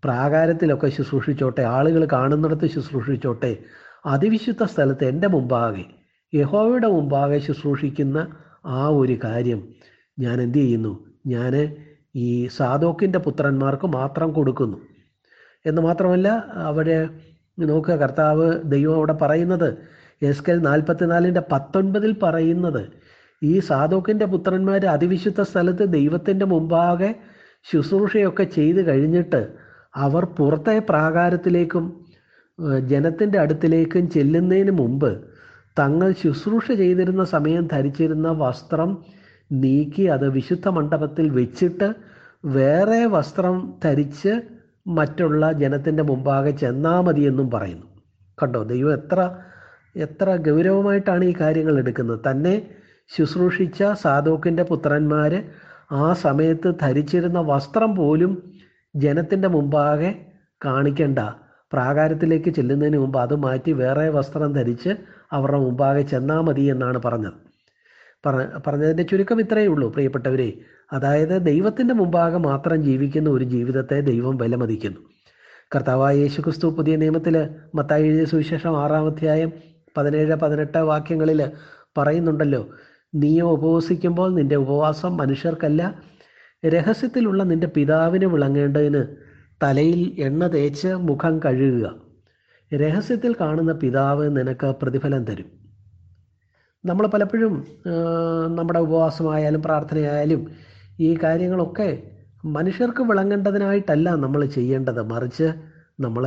പ്രാകാരത്തിലൊക്കെ ശുശ്രൂഷിച്ചോട്ടെ ആളുകൾ കാണുന്നിടത്ത് ശുശ്രൂഷിച്ചോട്ടെ അതിവിശുദ്ധ സ്ഥലത്ത് എന്റെ മുമ്പാകെ യഹോവയുടെ മുമ്പാകെ ശുശ്രൂഷിക്കുന്ന ആ ഒരു കാര്യം ഞാൻ എന്തു ചെയ്യുന്നു? ഞാൻ ഈ സാധോക്കിന്റെ പുത്രന്മാർക്ക് മാത്രം കൊടുക്കുന്നു. എന്ന് മാത്രമല്ല അവിടെ നോക്കുക കർത്താവ് ദൈവം അവിടെ പറയുന്നത് എസ് കെൽ നാൽപ്പത്തിനാലിന്റെ പത്തൊൻപതിൽ പറയുന്നത് ഈ സാധോക്കിന്റെ പുത്രന്മാർ അതിവിശുദ്ധ സ്ഥലത്ത് ദൈവത്തിന്റെ മുമ്പാകെ ശുശ്രൂഷയൊക്കെ ചെയ്ത് കഴിഞ്ഞിട്ട് അവർ പുറത്തെ പ്രാകാരത്തിലേക്കും ജനത്തിന്റെ അടുത്തിലേക്കും ചെല്ലുന്നതിന് മുമ്പ് തങ്ങൾ ശുശ്രൂഷ ചെയ്തിരുന്ന സമയം ധരിച്ചിരുന്ന വസ്ത്രം നീക്കി അത് വിശുദ്ധ മണ്ഡപത്തിൽ വെച്ചിട്ട് വേറെ വസ്ത്രം ധരിച്ച് മറ്റുള്ള ജനത്തിന്റെ മുമ്പാകെ ചെന്നാൽ മതി എന്നും പറയുന്നു. കണ്ടോ? ദൈവം എത്ര എത്ര ഗൗരവമായിട്ടാണ് ഈ കാര്യങ്ങൾ എടുക്കുന്നത്. തന്നെ ശുശ്രൂഷിച്ച സാധോക്കിന്റെ പുത്രന്മാർ ആ സമയത്ത് ധരിച്ചിരുന്ന വസ്ത്രം പോലും ജനത്തിന്റെ മുമ്പാകെ കാണിക്കേണ്ട പ്രാകാരത്തിലേക്ക് ചെല്ലുന്നതിന് മുമ്പ് അത് മാറ്റി വേറെ വസ്ത്രം ധരിച്ച് അവരുടെ മുമ്പാകെ ചെന്നാൽ മതി എന്നാണ് പറഞ്ഞത്. പറ പറഞ്ഞതിന്റെ ചുരുക്കം ഇത്രയേ ഉള്ളൂ പ്രിയപ്പെട്ടവരെ. അതായത് ദൈവത്തിന്റെ മുമ്പാകെ മാത്രം ജീവിക്കുന്ന ഒരു ജീവിതത്തെ ദൈവം വിലമതിക്കുന്നു. കർത്താവായ യേശു ക്രിസ്തു പുതിയ നിയമത്തിൽ മത്തായി എഴുതിയ സുവിശേഷം ആറാം അധ്യായം പതിനേഴ് പതിനെട്ട് വാക്യങ്ങളിൽ പറയുന്നുണ്ടല്ലോ നീയോ ഉപവസിക്കുമ്പോൾ നിന്റെ ഉപവാസം മനുഷ്യർക്കല്ല രഹസ്യത്തിലുള്ള നിന്റെ പിതാവിനെ വിളങ്ങേണ്ടതിന് തലയിൽ എണ്ണ തേച്ച് മുഖം കഴുകുക. രഹസ്യത്തിൽ കാണുന്ന പിതാവ് നിനക്ക് പ്രതിഫലം തരും. നമ്മൾ പലപ്പോഴും നമ്മുടെ ഉപവാസമായാലും പ്രാർത്ഥനയായാലും ഈ കാര്യങ്ങളൊക്കെ മനുഷ്യർക്ക് വിളങ്ങേണ്ടതിനായിട്ടല്ല നമ്മൾ ചെയ്യേണ്ടത്. മറിച്ച് നമ്മൾ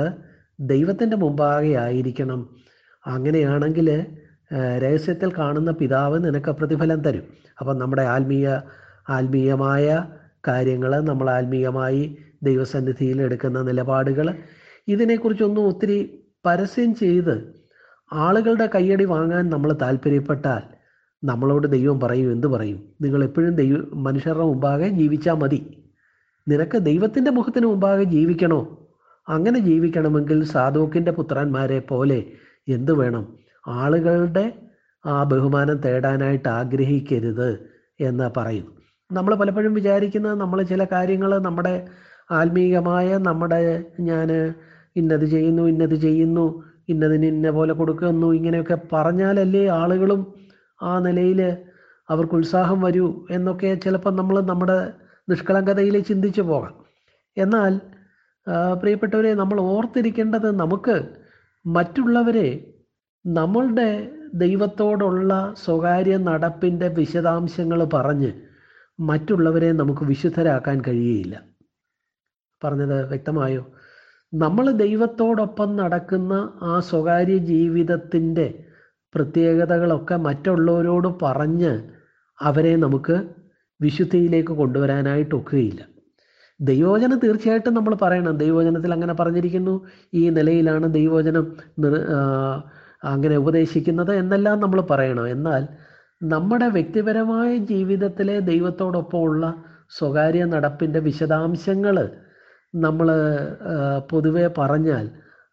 ദൈവത്തിന്റെ മുമ്പാകെ ആയിരിക്കണം. അങ്ങനെയാണെങ്കിൽ രഹസ്യത്തിൽ കാണുന്ന പിതാവ് നിനക്ക് പ്രതിഫലം തരും. അപ്പം നമ്മുടെ ആത്മീയ ആത്മീയമായ കാര്യങ്ങൾ നമ്മൾ ആത്മീയമായി ദൈവസന്നിധിയിൽ എടുക്കുന്ന നിലപാടുകൾ ഇതിനെക്കുറിച്ചൊന്നും ഒത്തിരി പരസ്യം ചെയ്ത് ആളുകളുടെ കയ്യടി വാങ്ങാൻ നമ്മൾ താല്പര്യപ്പെട്ടാൽ നമ്മളോട് ദൈവം പറയും എന്ത് പറയും? നിങ്ങൾ എപ്പോഴും ദൈവ മനുഷ്യരുടെ മുമ്പാകെ ജീവിച്ചാൽ മതി. നിനക്ക് ദൈവത്തിന്റെ മുഖത്തിന് മുമ്പാകെ ജീവിക്കണോ? അങ്ങനെ ജീവിക്കണമെങ്കിൽ സാധുക്കിന്റെ പുത്രന്മാരെ പോലെ എന്തു വേണം? ആളുകളുടെ ആ ബഹുമാനം തേടാനായിട്ട് ആഗ്രഹിക്കരുത് എന്ന് പറയുന്നു. നമ്മൾ പലപ്പോഴും വിചാരിക്കുന്നത് നമ്മൾ ചില കാര്യങ്ങൾ നമ്മുടെ ആത്മീയമായ നമ്മുടെ ഞാൻ ഇന്നത് ചെയ്യുന്നു ഇന്നത് ചെയ്യുന്നു ഇന്നതിന് ഇന്ന പോലെ കൊടുക്കുന്നു ഇങ്ങനെയൊക്കെ പറഞ്ഞാലല്ലേ ആളുകളും ആ നിലയിൽ അവർക്ക് ഉത്സാഹം വരൂ എന്നൊക്കെ ചിലപ്പോൾ നമ്മൾ നമ്മുടെ നിഷ്കളങ്കതയിൽ ചിന്തിച്ചു പോകാം. എന്നാൽ പ്രിയപ്പെട്ടവരെ നമ്മൾ ഓർത്തിരിക്കേണ്ടത് നമുക്ക് മറ്റുള്ളവരെ നമ്മളുടെ ദൈവത്തോടുള്ള സ്വകാര്യ നടപ്പിന്റെ വിശദാംശങ്ങൾ പറഞ്ഞ് മറ്റുള്ളവരെ നമുക്ക് വിശുദ്ധരാക്കാൻ കഴിയുകയില്ല. പറഞ്ഞത് വ്യക്തമായോ? നമ്മൾ ദൈവത്തോടൊപ്പം നടക്കുന്ന ആ സ്വകാര്യ ജീവിതത്തിന്റെ പ്രത്യേകതകളൊക്കെ മറ്റുള്ളവരോട് പറഞ്ഞ് അവരെ നമുക്ക് വിശുദ്ധിയിലേക്ക് കൊണ്ടുവരാനായിട്ട് ഒക്കുകയില്ല. ദൈവവചനം തീർച്ചയായിട്ടും നമ്മൾ പറയണം. ദൈവവചനത്തിൽ അങ്ങനെ പറഞ്ഞിരിക്കുന്നു. ഈ നിലയിലാണ് ദൈവവചനം അങ്ങനെ ഉപദേശിക്കുന്നത് എന്നെല്ലാം നമ്മൾ പറയണം. എന്നാൽ നമ്മുടെ വ്യക്തിപരമായ ജീവിതത്തിലെ ദൈവത്തോടൊപ്പമുള്ള സ്വകാര്യ നടപ്പിന്റെ വിശദാംശങ്ങൾ നമ്മൾ പൊതുവെ പറഞ്ഞാൽ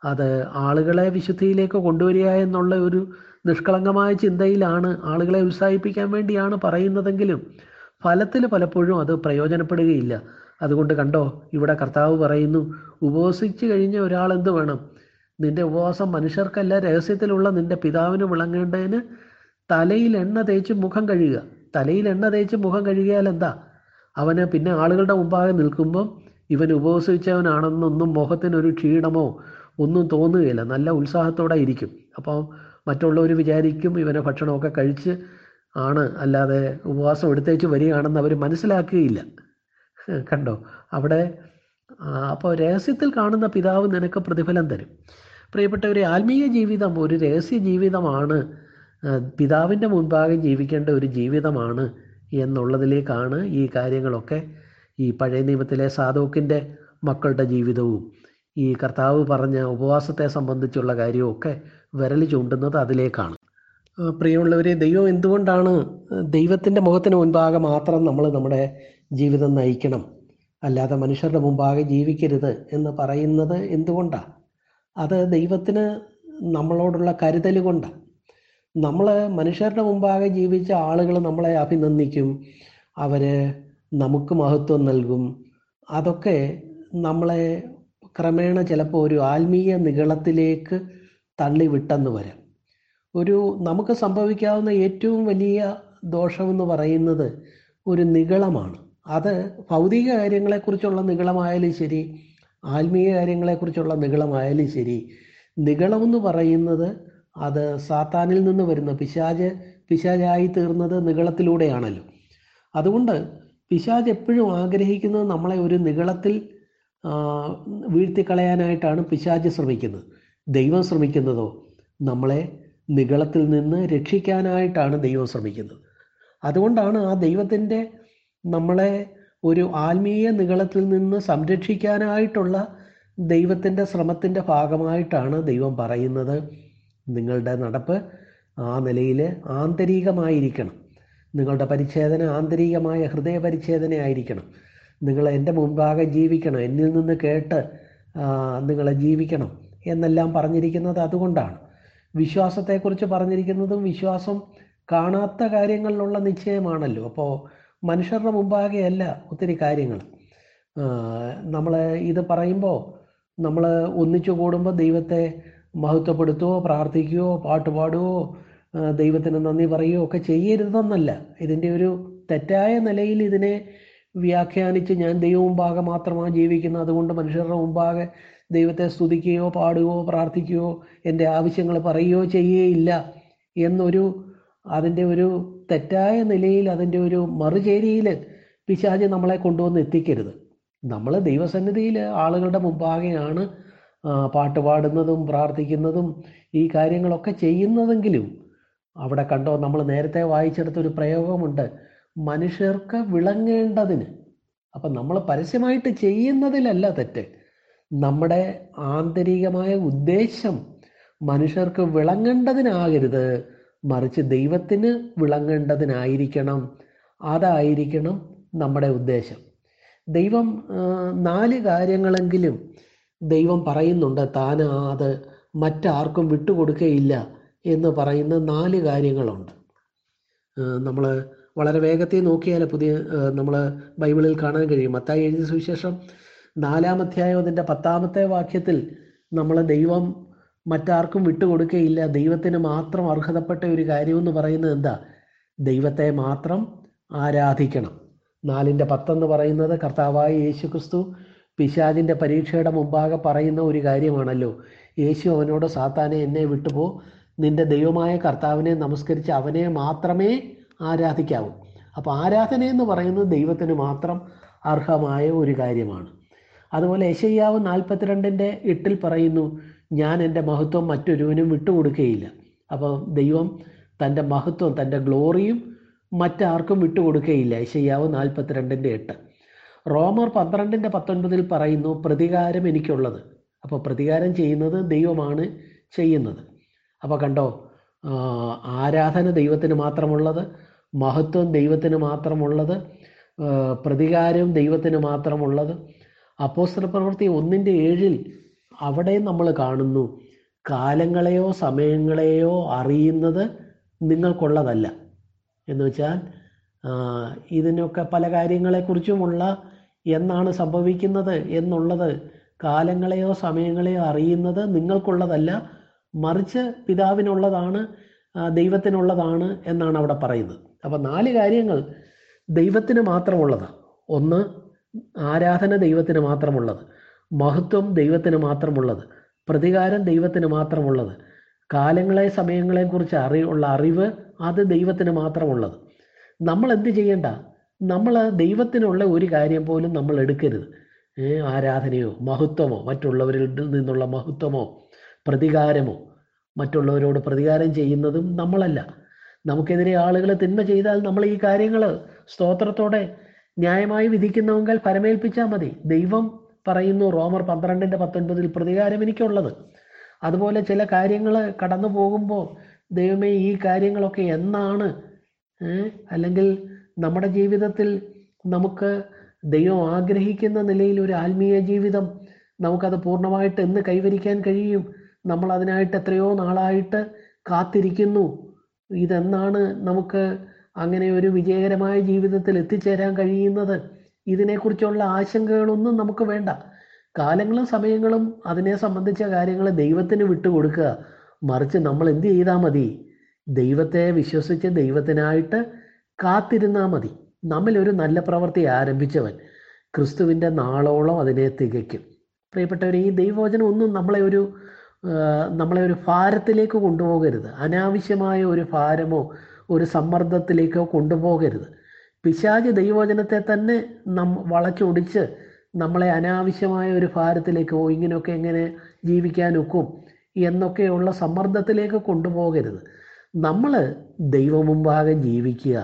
അത് ആളുകളെ വിശുദ്ധിയിലേക്ക് കൊണ്ടുവരിക എന്നുള്ള ഒരു നിഷ്കളങ്കമായ ചിന്തയിലാണ് ആളുകളെ ഉത്സാഹിപ്പിക്കാൻ വേണ്ടിയാണ് പറയുന്നതെങ്കിലും ഫലത്തിൽ പലപ്പോഴും അത് പ്രയോജനപ്പെടുകയില്ല. അതുകൊണ്ട് കണ്ടോ ഇവിടെ കർത്താവ് പറയുന്നു ഉപവസിച്ചു കഴിഞ്ഞ ഒരാൾ എന്ത് വേണം? നിന്റെ ഉപവാസം മനുഷ്യർക്കല്ല രഹസ്യത്തിലുള്ള നിന്റെ പിതാവിന് വിളങ്ങേണ്ടതിന് തലയിൽ എണ്ണ തേച്ച് മുഖം കഴുകുക. തലയിൽ എണ്ണ തേച്ച് മുഖം കഴുകിയാൽ എന്താ? അവന് പിന്നെ ആളുകളുടെ മുമ്പാകെ നിൽക്കുമ്പം ഇവൻ ഉപവസിച്ചവനാണെന്നൊന്നും മുഖത്തിനൊരു ക്ഷീണമോ ഒന്നും തോന്നുകയില്ല. നല്ല ഉത്സാഹത്തോടെ ഇരിക്കും. അപ്പോൾ മറ്റുള്ളവർ വിചാരിക്കും ഇവനെ ഭക്ഷണമൊക്കെ കഴിച്ച് ആണ് അല്ലാതെ ഉപവാസം എടുത്തേച്ച് വരികയാണെന്ന് അവർ മനസ്സിലാക്കുകയില്ല. കണ്ടോ? അവിടെ അപ്പോൾ രഹസ്യത്തിൽ കാണുന്ന പിതാവ് നിനക്ക് പ്രതിഫലം തരും. പ്രിയപ്പെട്ടവരെ ആത്മീയ ജീവിതം ഒരു രഹസ്യ ജീവിതമാണ് പിതാവിന്റെ മുൻപാകെ ജീവിക്കേണ്ട ഒരു ജീവിതമാണ് എന്നുള്ളതിലേക്കാണ് ഈ കാര്യങ്ങളൊക്കെ ഈ പഴയ നിയമത്തിലെ സാധോക്കിന്റെ മക്കളുടെ ജീവിതവും ഈ കർത്താവ് പറഞ്ഞ ഉപവാസത്തെ സംബന്ധിച്ചുള്ള കാര്യമൊക്കെ വിരൽ ചൂണ്ടുന്നത് അതിലേക്കാണ്. പ്രിയമുള്ളവരെ ദൈവം എന്തുകൊണ്ടാണ് ദൈവത്തിന്റെ മുഖത്തിന് മുൻപാകെ മാത്രം നമ്മൾ നമ്മുടെ ജീവിതം നയിക്കണം? അല്ലാതെ മനുഷ്യരുടെ മുമ്പാകെ ജീവിക്കരുത് എന്ന് പറയുന്നത് എന്തുകൊണ്ടാണ് അത് ദൈവത്തിന് നമ്മളോടുള്ള കരുതൽ കൊണ്ടാണ് നമ്മൾ മനുഷ്യരുടെ മുമ്പാകെ ജീവിച്ച ആളുകൾ നമ്മളെ അഭിനന്ദിക്കും. അവർ നമുക്ക് മഹത്വം നൽകും. അതൊക്കെ നമ്മളെ ക്രമേണ ചിലപ്പോൾ ഒരു ആത്മീയ നികളത്തിലേക്ക് തള്ളിവിട്ടെന്ന് വരാം. ഒരു നമുക്ക് സംഭവിക്കാവുന്ന ഏറ്റവും വലിയ ദോഷമെന്ന് പറയുന്നത് ഒരു നികളമാണ് അത് ഭൗതിക കാര്യങ്ങളെക്കുറിച്ചുള്ള നികളമായാലും ശരി ആത്മീയ കാര്യങ്ങളെക്കുറിച്ചുള്ള നികളമായാലും ശരി നികളമെന്ന് പറയുന്നത് അത് സാത്താനിൽ നിന്ന് വരുന്ന പിശാജ് പിശാജായി തീർന്നത് നികളത്തിലൂടെയാണല്ലോ അതുകൊണ്ട് പിശാജ് എപ്പോഴും ആഗ്രഹിക്കുന്നത് നമ്മളെ ഒരു നികളത്തിൽ വീഴ്ത്തിക്കളയാനായിട്ടാണ് പിശാജ് ശ്രമിക്കുന്നത്. ദൈവം ശ്രമിക്കുന്നതോ? നമ്മളെ നികളത്തിൽ നിന്ന് രക്ഷിക്കാനായിട്ടാണ് ദൈവം ശ്രമിക്കുന്നത്. അതുകൊണ്ടാണ് ആ ദൈവത്തിന്റെ നമ്മളെ ഒരു ആത്മീയ നികളത്തിൽ നിന്ന് സംരക്ഷിക്കാനായിട്ടുള്ള ദൈവത്തിന്റെ ശ്രമത്തിന്റെ ഭാഗമായിട്ടാണ് ദൈവം പറയുന്നത്. നിങ്ങളുടെ നടപ്പ് ആ നിലയിൽ ആന്തരികമായിരിക്കണം. നിങ്ങളുടെ പരിച്ഛേദന ആന്തരികമായ ഹൃദയ പരിച്ഛേദനയായിരിക്കണം നിങ്ങൾ എന്റെ മുൻപാകെ ജീവിക്കണം. എന്നിൽ നിന്ന് കേട്ട് നിങ്ങൾ ജീവിക്കണം എന്നെല്ലാം പറഞ്ഞിരിക്കുന്നത് അതുകൊണ്ടാണ്. വിശ്വാസത്തെക്കുറിച്ച് പറഞ്ഞിരിക്കുന്നതും വിശ്വാസം കാണാത്ത കാര്യങ്ങളിലുള്ള നിശ്ചയമാണല്ലോ. അപ്പോൾ മനുഷ്യരുടെ മുമ്പാകെയല്ല ഒത്തിരി കാര്യങ്ങൾ. നമ്മൾ ഇത് പറയുമ്പോൾ നമ്മൾ ഒന്നിച്ചു കൂടുമ്പോൾ ദൈവത്തെ മഹത്വപ്പെടുത്തുകയോ പ്രാർത്ഥിക്കുകയോ പാട്ട് പാടുകയോ ദൈവത്തിന് നന്ദി പറയുകയോ ഒക്കെ ചെയ്യരുതെന്നല്ല. ഇതിന്റെ ഒരു തെറ്റായ നിലയിൽ ഇതിനെ വ്യാഖ്യാനിച്ച് ഞാൻ ദൈവം മുമ്പാകെ മാത്രമാണ് ജീവിക്കുന്നത്. അതുകൊണ്ട് മനുഷ്യരുടെ മുമ്പാകെ ദൈവത്തെ സ്തുതിക്കുകയോ പാടുകയോ പ്രാർത്ഥിക്കുകയോ എന്റെ ആവശ്യങ്ങൾ പറയുകയോ ചെയ്യുകയില്ല എന്നൊരു അതിന്റെ ഒരു തെറ്റായ നിലയിൽ അതിന്റെ ഒരു മറുചേരിയിൽ പിശാജ് നമ്മളെ കൊണ്ടുവന്ന് എത്തിക്കരുത്. നമ്മൾ ദൈവസന്നിധിയിൽ ആളുകളുടെ മുമ്പാകെയാണ് പാട്ട് പാടുന്നതും പ്രാർത്ഥിക്കുന്നതും ഈ കാര്യങ്ങളൊക്കെ ചെയ്യുന്നതെങ്കിലും അവിടെ കണ്ടോ നമ്മൾ നേരത്തെ വായിച്ചെടുത്തൊരു പ്രയോഗമുണ്ട്. മനുഷ്യർക്ക് വിളങ്ങേണ്ടതിന്. അപ്പം നമ്മൾ പരസ്യമായിട്ട് ചെയ്യുന്നതിലല്ല തെറ്റ്. നമ്മുടെ ആന്തരികമായ ഉദ്ദേശം മനുഷ്യർക്ക് വിളങ്ങേണ്ടതിനാകരുത്. മറിച്ച് ദൈവത്തിന് വിളങ്ങേണ്ടതിനായിരിക്കണം. അതായിരിക്കണം നമ്മുടെ ഉദ്ദേശം. ദൈവം നാല് കാര്യങ്ങളെങ്കിലും ദൈവം പറയുന്നുണ്ട് താൻ അത് മറ്റാർക്കും വിട്ടുകൊടുക്കുകയില്ല എന്ന് പറയുന്ന നാല് കാര്യങ്ങളുണ്ട്. നമ്മൾ വളരെ വേഗത്തിൽ നോക്കിയാൽ പുതിയ നമ്മൾ ബൈബിളിൽ കാണാൻ കഴിയും. മത്തായി എഴുതിയ സുവിശേഷം നാലാം അധ്യായം അതിന്റെ പത്താമത്തെ വാക്യത്തിൽ നമ്മൾ ദൈവം മറ്റാർക്കും വിട്ടുകൊടുക്കുകയില്ല ദൈവത്തിന് മാത്രം അർഹതപ്പെട്ട ഒരു കാര്യമെന്ന് പറയുന്നത് എന്താ? ദൈവത്തെ മാത്രം ആരാധിക്കണം. നാലിന്റെ പത്തെന്ന് പറയുന്നത് കർത്താവായ യേശു ക്രിസ്തു പിശാജിന്റെ പരീക്ഷയുടെ മുമ്പാകെ പറയുന്ന ഒരു കാര്യമാണല്ലോ. യേശു അവനോട് സാത്താനെ എന്നെ വിട്ടുപോ. നിന്റെ ദൈവമായ കർത്താവിനെ നമസ്കരിച്ച് അവനെ മാത്രമേ ആരാധിക്കാവൂ. അപ്പോൾ ആരാധന എന്ന് പറയുന്നത് ദൈവത്തിന് മാത്രം അർഹമായ ഒരു കാര്യമാണ്. അതുപോലെ യശയ്യാവ് നാൽപ്പത്തിരണ്ടിന്റെ എട്ടിൽ പറയുന്നു ഞാൻ എന്റെ മഹത്വം മറ്റൊരുവനും വിട്ടുകൊടുക്കുകയില്ല അപ്പോൾ ദൈവം തന്റെ മഹത്വം തന്റെ ഗ്ലോറിയും മറ്റാർക്കും വിട്ടുകൊടുക്കുകയില്ല യശയ്യാവ് നാൽപ്പത്തിരണ്ടിന്റെ എട്ട്. റോമർ പന്ത്രണ്ടിന്റെ പത്തൊൻപതിൽ പറയുന്നു പ്രതികാരം എനിക്കുള്ളത്. അപ്പോൾ പ്രതികാരം ചെയ്യുന്നത് ദൈവമാണ് ചെയ്യുന്നത്. അപ്പോൾ കണ്ടോ ആരാധന ദൈവത്തിന് മാത്രമുള്ളത് മഹത്വം ദൈവത്തിന് മാത്രമുള്ളത് പ്രതികാരം ദൈവത്തിന് മാത്രമുള്ളത്. അപ്പോസ്തല പ്രവൃത്തി ഒന്നിന്റെ ഏഴിൽ അവിടെ നമ്മൾ കാണുന്നു കാലങ്ങളെയോ സമയങ്ങളെയോ അറിയുന്നത് നിങ്ങൾക്കുള്ളതല്ല. എന്ന് വെച്ചാൽ ഇതിനൊക്കെ പല കാര്യങ്ങളെക്കുറിച്ചുമുള്ള എന്നാണ് സംഭവിക്കുന്നത് എന്നുള്ളത് കാലങ്ങളെയോ സമയങ്ങളെയോ അറിയുന്നത് നിങ്ങൾക്കുള്ളതല്ല മറിച്ച് പിതാവിനുള്ളതാണ് ദൈവത്തിനുള്ളതാണ് എന്നാണ് അവിടെ പറയുന്നത്. അപ്പം നാല് കാര്യങ്ങൾ ദൈവത്തിന് മാത്രമുള്ളതാണ് ഒന്ന് ആരാധന ദൈവത്തിന് മാത്രമുള്ളത്. മഹത്വം ദൈവത്തിന് മാത്രമുള്ളത്. പ്രതികാരം ദൈവത്തിന് മാത്രമുള്ളത്. കാലങ്ങളെ സമയങ്ങളെക്കുറിച്ച് കുറിച്ച് ഉള്ള അറിവ് അത് ദൈവത്തിന് മാത്രമുള്ളത്. നമ്മൾ എന്ത് ചെയ്യണ്ട? നമ്മൾ ദൈവത്തിനുള്ള ഒരു കാര്യം പോലും നമ്മൾ എടുക്കരുത്. ആരാധനയോ മഹത്വമോ മറ്റുള്ളവരിൽ നിന്നുള്ള മഹത്വമോ പ്രതികാരമോ മറ്റുള്ളവരോട് പ്രതികാരം ചെയ്യുന്നതും നമ്മളല്ല. നമുക്കെതിരെ ആളുകൾ തിന്മ ചെയ്താൽ നമ്മൾ ഈ കാര്യങ്ങൾ സ്തോത്രത്തോടെ ന്യായമായി വിധിക്കുന്നവങ്കിൽ പരമേൽപ്പിച്ചാൽ മതി. ദൈവം പറയുന്നു റോമർ പന്ത്രണ്ടിന്റെ പത്തൊൻപതിൽ പ്രതികാരം എനിക്കുള്ളത്. അതുപോലെ ചില കാര്യങ്ങൾ കടന്നു പോകുമ്പോൾ ദൈവമേ ഈ കാര്യങ്ങളൊക്കെ എന്നാണ്? അല്ലെങ്കിൽ നമ്മുടെ ജീവിതത്തിൽ നമുക്ക് ദൈവം ആഗ്രഹിക്കുന്ന നിലയിൽ ഒരു ആത്മീയ ജീവിതം നമുക്കത് പൂർണമായിട്ട് എന്ന് കൈവരിക്കാൻ കഴിയും. നമ്മൾ അതിനായിട്ട് എത്രയോ നാളായിട്ട് കാത്തിരിക്കുന്നു. ഇതെന്നാണ് നമുക്ക് അങ്ങനെ ഒരു വിജയകരമായ ജീവിതത്തിൽ എത്തിച്ചേരാൻ കഴിയുന്നത്. ഇതിനെക്കുറിച്ചുള്ള ആശങ്കകളൊന്നും നമുക്ക് വേണ്ട. കാലങ്ങളും സമയങ്ങളും അതിനെ സംബന്ധിച്ച കാര്യങ്ങൾ ദൈവത്തിന് വിട്ടുകൊടുക്കുക. മറിച്ച് നമ്മൾ എന്ത് ചെയ്താൽ മതി? ദൈവത്തെ വിശ്വസിച്ച് ദൈവത്തിനായിട്ട് കാത്തിരുന്നാൽ മതി. നമ്മിൽ ഒരു നല്ല പ്രവൃത്തി ആരംഭിച്ചവൻ ക്രിസ്തുവിന്റെ നാളോളം അതിനെ തികയ്ക്കും. പ്രിയപ്പെട്ടവർ ഈ ദൈവവചനം ഒന്നും നമ്മളെ ഒരു നമ്മളെ ഒരു ഭാരത്തിലേക്ക് കൊണ്ടുപോകരുത്. അനാവശ്യമായ ഒരു ഭാരമോ ഒരു സമ്മർദ്ദത്തിലേക്കോ കൊണ്ടുപോകരുത്. പിശാജ് ദൈവവചനത്തെ തന്നെ നം വളച്ചൊടിച്ച് നമ്മളെ അനാവശ്യമായ ഒരു ഭാരത്തിലേക്കോ ഇങ്ങനെയൊക്കെ എങ്ങനെ ജീവിക്കാനൊക്കും എന്നൊക്കെയുള്ള സമ്മർദ്ദത്തിലേക്ക് കൊണ്ടുപോകരുത്. നമ്മൾ ദൈവമുമ്പാകെ ജീവിക്കുക.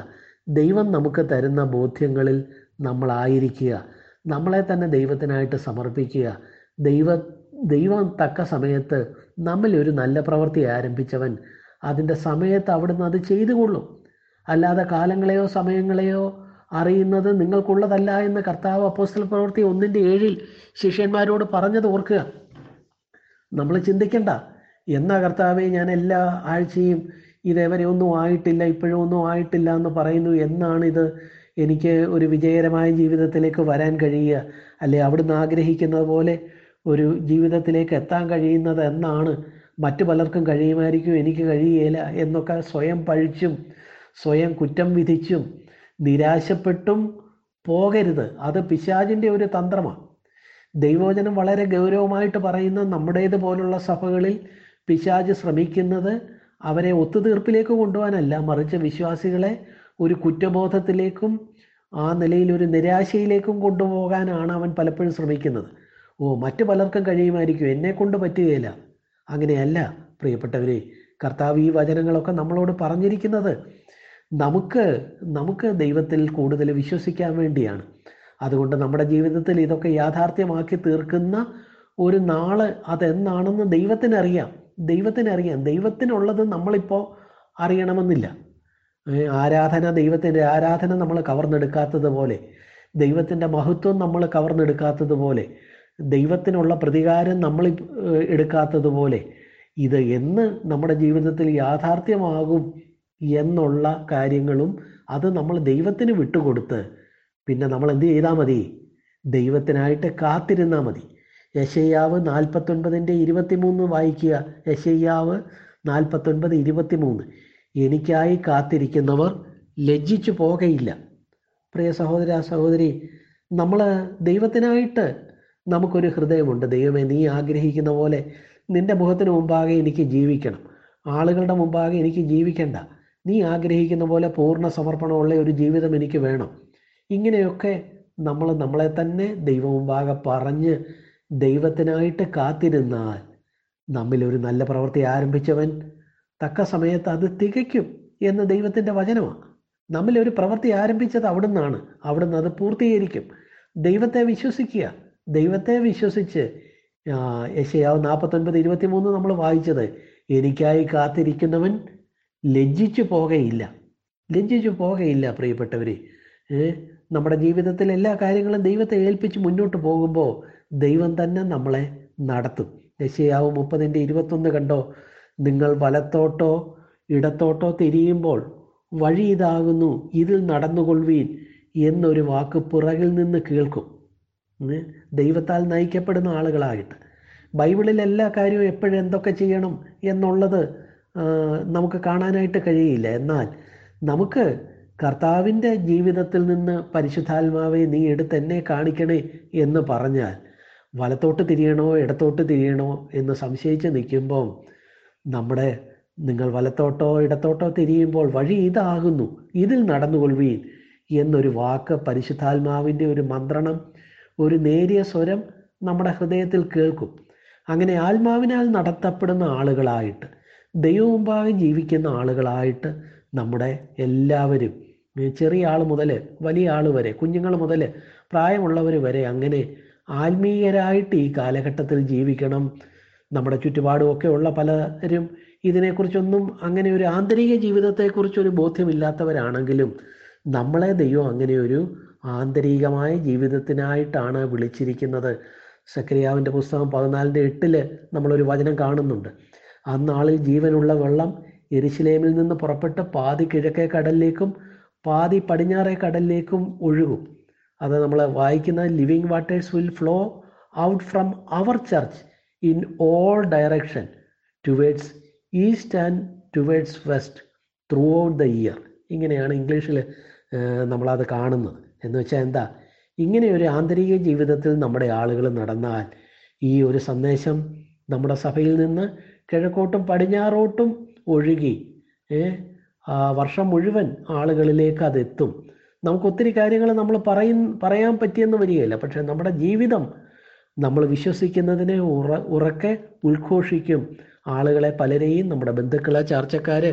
ദൈവം നമുക്ക് തരുന്ന ബോധ്യങ്ങളിൽ നമ്മളായിരിക്കുക. നമ്മളെ തന്നെ ദൈവത്തിനായിട്ട് സമർപ്പിക്കുക. ദൈവ ദൈവം തക്ക സമയത്ത് നമ്മിൽ ഒരു നല്ല പ്രവൃത്തി ആരംഭിച്ചവൻ അതിന്റെ സമയത്ത് അവിടുന്ന് അത് ചെയ്തു കൊള്ളും അല്ലാതെ കാലങ്ങളെയോ സമയങ്ങളെയോ അറിയുന്നത് നിങ്ങൾക്കുള്ളതല്ല എന്ന് കർത്താവ് അപ്പോസ്റ്റൽ പ്രവൃത്തി ഒന്നിന്റെ ഏഴിൽ ശിഷ്യന്മാരോട് പറഞ്ഞത് ഓർക്കുക. നമ്മൾ ചിന്തിക്കണ്ട എന്നാ കർത്താവെ ഞാൻ എല്ലാ ആഴ്ചയും ഇതേവരെ ഒന്നും ആയിട്ടില്ല ഇപ്പോഴും ഒന്നും ആയിട്ടില്ല എന്ന് പറയുന്നു എന്നാണ് ഇത് എനിക്ക് ഒരു വിജയകരമായ ജീവിതത്തിലേക്ക് വരാൻ കഴിയുക. അല്ലെ? അവിടുന്ന് ആഗ്രഹിക്കുന്നത് പോലെ ഒരു ജീവിതത്തിലേക്ക് എത്താൻ കഴിയുന്നത് എന്നാണ് മറ്റു പലർക്കും കഴിയുമായിരിക്കും എനിക്ക് കഴിയുകയില്ല എന്നൊക്കെ സ്വയം പഴിച്ചും സ്വയം കുറ്റം വിധിച്ചും നിരാശപ്പെട്ടും പോകരുത്. അത് പിശാജിന്റെ ഒരു തന്ത്രമാണ്. ദൈവവചനം വളരെ ഗൗരവമായിട്ട് പറയുന്ന നമ്മുടേത് പോലുള്ള സഭകളിൽ പിശാജ് ശ്രമിക്കുന്നത് അവരെ ഒത്തുതീർപ്പിലേക്ക് കൊണ്ടുപോകാനല്ല മറിച്ച് വിശ്വാസികളെ ഒരു കുറ്റബോധത്തിലേക്കും ആ നിലയിൽ ഒരു നിരാശയിലേക്കും കൊണ്ടുപോകാനാണ് അവൻ പലപ്പോഴും ശ്രമിക്കുന്നത്. ഓ മറ്റു പലർക്കും കഴിയുമായിരിക്കും എന്നെ കൊണ്ട് പറ്റുകയില്ല. അങ്ങനെയല്ല പ്രിയപ്പെട്ടവരെ കർത്താവ് ഈ വചനങ്ങളൊക്കെ നമ്മളോട് പറഞ്ഞിരിക്കുന്നത് നമുക്ക് നമുക്ക് ദൈവത്തിൽ കൂടുതൽ വിശ്വസിക്കാൻ വേണ്ടിയാണ്. അതുകൊണ്ട് നമ്മുടെ ജീവിതത്തിൽ ഇതൊക്കെ യാഥാർത്ഥ്യമാക്കി തീർക്കുന്ന ഒരു നാൾ അതെന്നാണെന്ന് ദൈവത്തിനറിയാം. ദൈവത്തിനറിയാം ദൈവത്തിനുള്ളത് നമ്മളിപ്പോൾ അറിയണമെന്നില്ല. ആരാധന ദൈവത്തിന്റെ ആരാധന നമ്മൾ കവർന്നെടുക്കാത്തതുപോലെ ദൈവത്തിന്റെ മഹത്വം നമ്മൾ കവർന്നെടുക്കാത്തതുപോലെ ദൈവത്തിനുള്ള പ്രതികാരം നമ്മൾ എടുക്കാത്തതുപോലെ ഇത് എന്ന് നമ്മുടെ ജീവിതത്തിൽ യാഥാർത്ഥ്യമാകും എന്നുള്ള കാര്യങ്ങളും അത് നമ്മൾ ദൈവത്തിന് വിട്ടുകൊടുത്ത് പിന്നെ നമ്മൾ എന്ത് ചെയ്താൽ മതി? ദൈവത്തിനായിട്ട് കാത്തിരുന്നാൽ മതി. യശയ്യാവ് നാൽപ്പത്തൊൻപതിന്റെ ഇരുപത്തിമൂന്ന് വായിക്കുക. യശയ്യാവ് നാൽപ്പത്തൊൻപത് ഇരുപത്തിമൂന്ന്. എനിക്കായി കാത്തിരിക്കുന്നവർ ലജ്ജിച്ചു പോകയില്ല. പ്രിയ സഹോദര സഹോദരി നമ്മൾ ദൈവത്തിനായിട്ട് നമുക്കൊരു ഹൃദയമുണ്ട്. ദൈവമേ നീ ആഗ്രഹിക്കുന്ന പോലെ നിന്റെ മുഖത്തിന് മുമ്പാകെ എനിക്ക് ജീവിക്കണം. ആളുകളുടെ മുമ്പാകെ എനിക്ക് ജീവിക്കണ്ട. നീ ആഗ്രഹിക്കുന്ന പോലെ പൂർണ സമർപ്പണമുള്ള ഒരു ജീവിതം എനിക്ക് വേണം. ഇങ്ങനെയൊക്കെ നമ്മൾ നമ്മളെ തന്നെ ദൈവം മുമ്പാകെ പറഞ്ഞ് ദൈവത്തിനായിട്ട് കാത്തിരുന്നാൽ നമ്മിൽ ഒരു നല്ല പ്രവൃത്തി ആരംഭിച്ചവൻ തക്ക സമയത്ത് അത് തികയ്ക്കും എന്ന് ദൈവത്തിന്റെ വചനമാണ് നമ്മിൽ ഒരു പ്രവൃത്തി ആരംഭിച്ചത് അവിടുന്നാണ്. അവിടുന്ന് അത് പൂർത്തീകരിക്കും. ദൈവത്തെ വിശ്വസിക്കുക. ദൈവത്തെ വിശ്വസിച്ച് യശയാവ് നാൽപ്പത്തൊൻപത് ഇരുപത്തി മൂന്ന് നമ്മൾ വായിച്ചത് എനിക്കായി കാത്തിരിക്കുന്നവൻ ലജ്ജിച്ചു പോകയില്ല. ലജ്ജിച്ചു പോകയില്ല പ്രിയപ്പെട്ടവരെ. നമ്മുടെ ജീവിതത്തിൽ എല്ലാ കാര്യങ്ങളും ദൈവത്തെ ഏൽപ്പിച്ച് മുന്നോട്ട് പോകുമ്പോൾ ദൈവം തന്നെ നമ്മളെ നടത്തും. യശയാവ് മുപ്പതിന്റെ ഇരുപത്തൊന്ന് കണ്ടോ? നിങ്ങൾ വലത്തോട്ടോ ഇടത്തോട്ടോ തിരിയുമ്പോൾ വഴി ഇതാകുന്നു ഇതിൽ നടന്നുകൊള്ളുവീൻ എന്നൊരു വാക്ക് പുറകിൽ നിന്ന് കേൾക്കും. ദൈവത്താൽ നയിക്കപ്പെടുന്ന ആളുകളായിട്ട്. ബൈബിളിൽ എല്ലാ കാര്യവും എപ്പോഴും എന്തൊക്കെ ചെയ്യണം എന്നുള്ളത് നമുക്ക് കാണാനായിട്ട് കഴിയില്ല. എന്നാൽ നമുക്ക് കർത്താവിന്റെ ജീവിതത്തിൽ നിന്ന് പരിശുദ്ധാത്മാവെ നീ എടുത്ത് എന്നെ കാണിക്കണേ എന്ന് പറഞ്ഞാൽ വലത്തോട്ട് തിരിയണോ ഇടത്തോട്ട് തിരിയണോ എന്ന് സംശയിച്ച് നിൽക്കുമ്പോൾ നമ്മുടെ നിങ്ങൾ വലത്തോട്ടോ ഇടത്തോട്ടോ തിരിയുമ്പോൾ വഴി ഇതാകുന്നു. ഇതിൽ നടന്നുകൊള്ളുവീൻ എന്നൊരു വാക്ക് പരിശുദ്ധാത്മാവിന്റെ ഒരു മന്ത്രണം ഒരു നേരിയ സ്വരം നമ്മുടെ ഹൃദയത്തിൽ കേൾക്കും. അങ്ങനെ ആത്മാവിനാൽ നടത്തപ്പെടുന്ന ആളുകളായിട്ട് ദൈവമുമ്പാകെ ജീവിക്കുന്ന ആളുകളായിട്ട് നമ്മുടെ എല്ലാവരും ചെറിയ ആൾ മുതൽ വലിയ ആൾ വരെ കുഞ്ഞുങ്ങൾ മുതൽ പ്രായമുള്ളവർ വരെ അങ്ങനെ ആത്മീയരായിട്ട് ഈ കാലഘട്ടത്തിൽ ജീവിക്കണം. നമ്മുടെ ചുറ്റുപാടും ഒക്കെ ഉള്ള പലരും ഇതിനെക്കുറിച്ചൊന്നും അങ്ങനെ ഒരു ആന്തരിക ജീവിതത്തെക്കുറിച്ചൊരു ബോധ്യമില്ലാത്തവരാണെങ്കിലും നമ്മളെ ദൈവം അങ്ങനെ ഒരു ആന്തരികമായ ജീവിതത്തിനായിട്ടാണ് വിളിച്ചിരിക്കുന്നത്. സക്രിയാവിന്റെ പുസ്തകം പതിനാലിന്റെ എട്ടിൽ നമ്മളൊരു വചനം കാണുന്നുണ്ട്. അന്നാളിൽ ജീവനുള്ള വെള്ളം എരിശിലേമിൽ നിന്ന് പുറപ്പെട്ട് പാതി കിഴക്കേ കടലിലേക്കും പാതി പടിഞ്ഞാറേ കടലിലേക്കും ഒഴുകും. അത് നമ്മൾ വായിക്കുന്ന living waters will flow out from our church in all direction towards east and towards west throughout the year ഇങ്ങനെയാണ് ഇംഗ്ലീഷിൽ നമ്മളത് കാണുന്നത്. എന്ന് വെച്ചാൽ എന്താ? ഇങ്ങനെ ഒരു ആന്തരിക ജീവിതത്തിൽ നമ്മുടെ ആളുകൾ നടന്നാൽ ഈ ഒരു സന്ദേശം നമ്മുടെ സഭയിൽ നിന്ന് കിഴക്കോട്ടും പടിഞ്ഞാറോട്ടും ഒഴുകി വർഷം മുഴുവൻ ആളുകളിലേക്ക് അതെത്തും. നമുക്ക് ഒത്തിരി കാര്യങ്ങൾ നമ്മൾ പറയും പറയാൻ പറ്റിയെന്ന് വരികയില്ല. പക്ഷെ നമ്മുടെ ജീവിതം നമ്മൾ വിശ്വസിക്കുന്നതിനെ ഉറ ഉറക്കെ ഉദ്ഘോഷിക്കും. ആളുകളെ പലരെയും നമ്മുടെ ബന്ധുക്കളെ ചർച്ചക്കാര്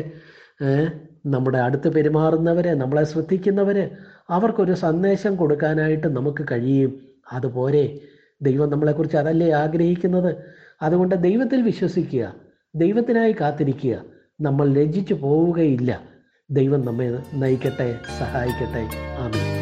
നമ്മുടെ അടുത്ത് പെരുമാറുന്നവരെ നമ്മളെ ശ്രദ്ധിക്കുന്നവര് അവർക്കൊരു സന്ദേശം കൊടുക്കാനായിട്ട് നമുക്ക് കഴിയും. അതുപോലെ ദൈവം നമ്മളെക്കുറിച്ച് അതല്ലേ ആഗ്രഹിക്കുന്നത്? അതുകൊണ്ട് ദൈവത്തിൽ വിശ്വസിക്കുക ദൈവത്തിനായി കാത്തിരിക്കുക. നമ്മൾ ലജ്ജിച്ചു പോവുകയില്ല. ദൈവം നമ്മെ നയിക്കട്ടെ സഹായിക്കട്ടെ. ആമീൻ.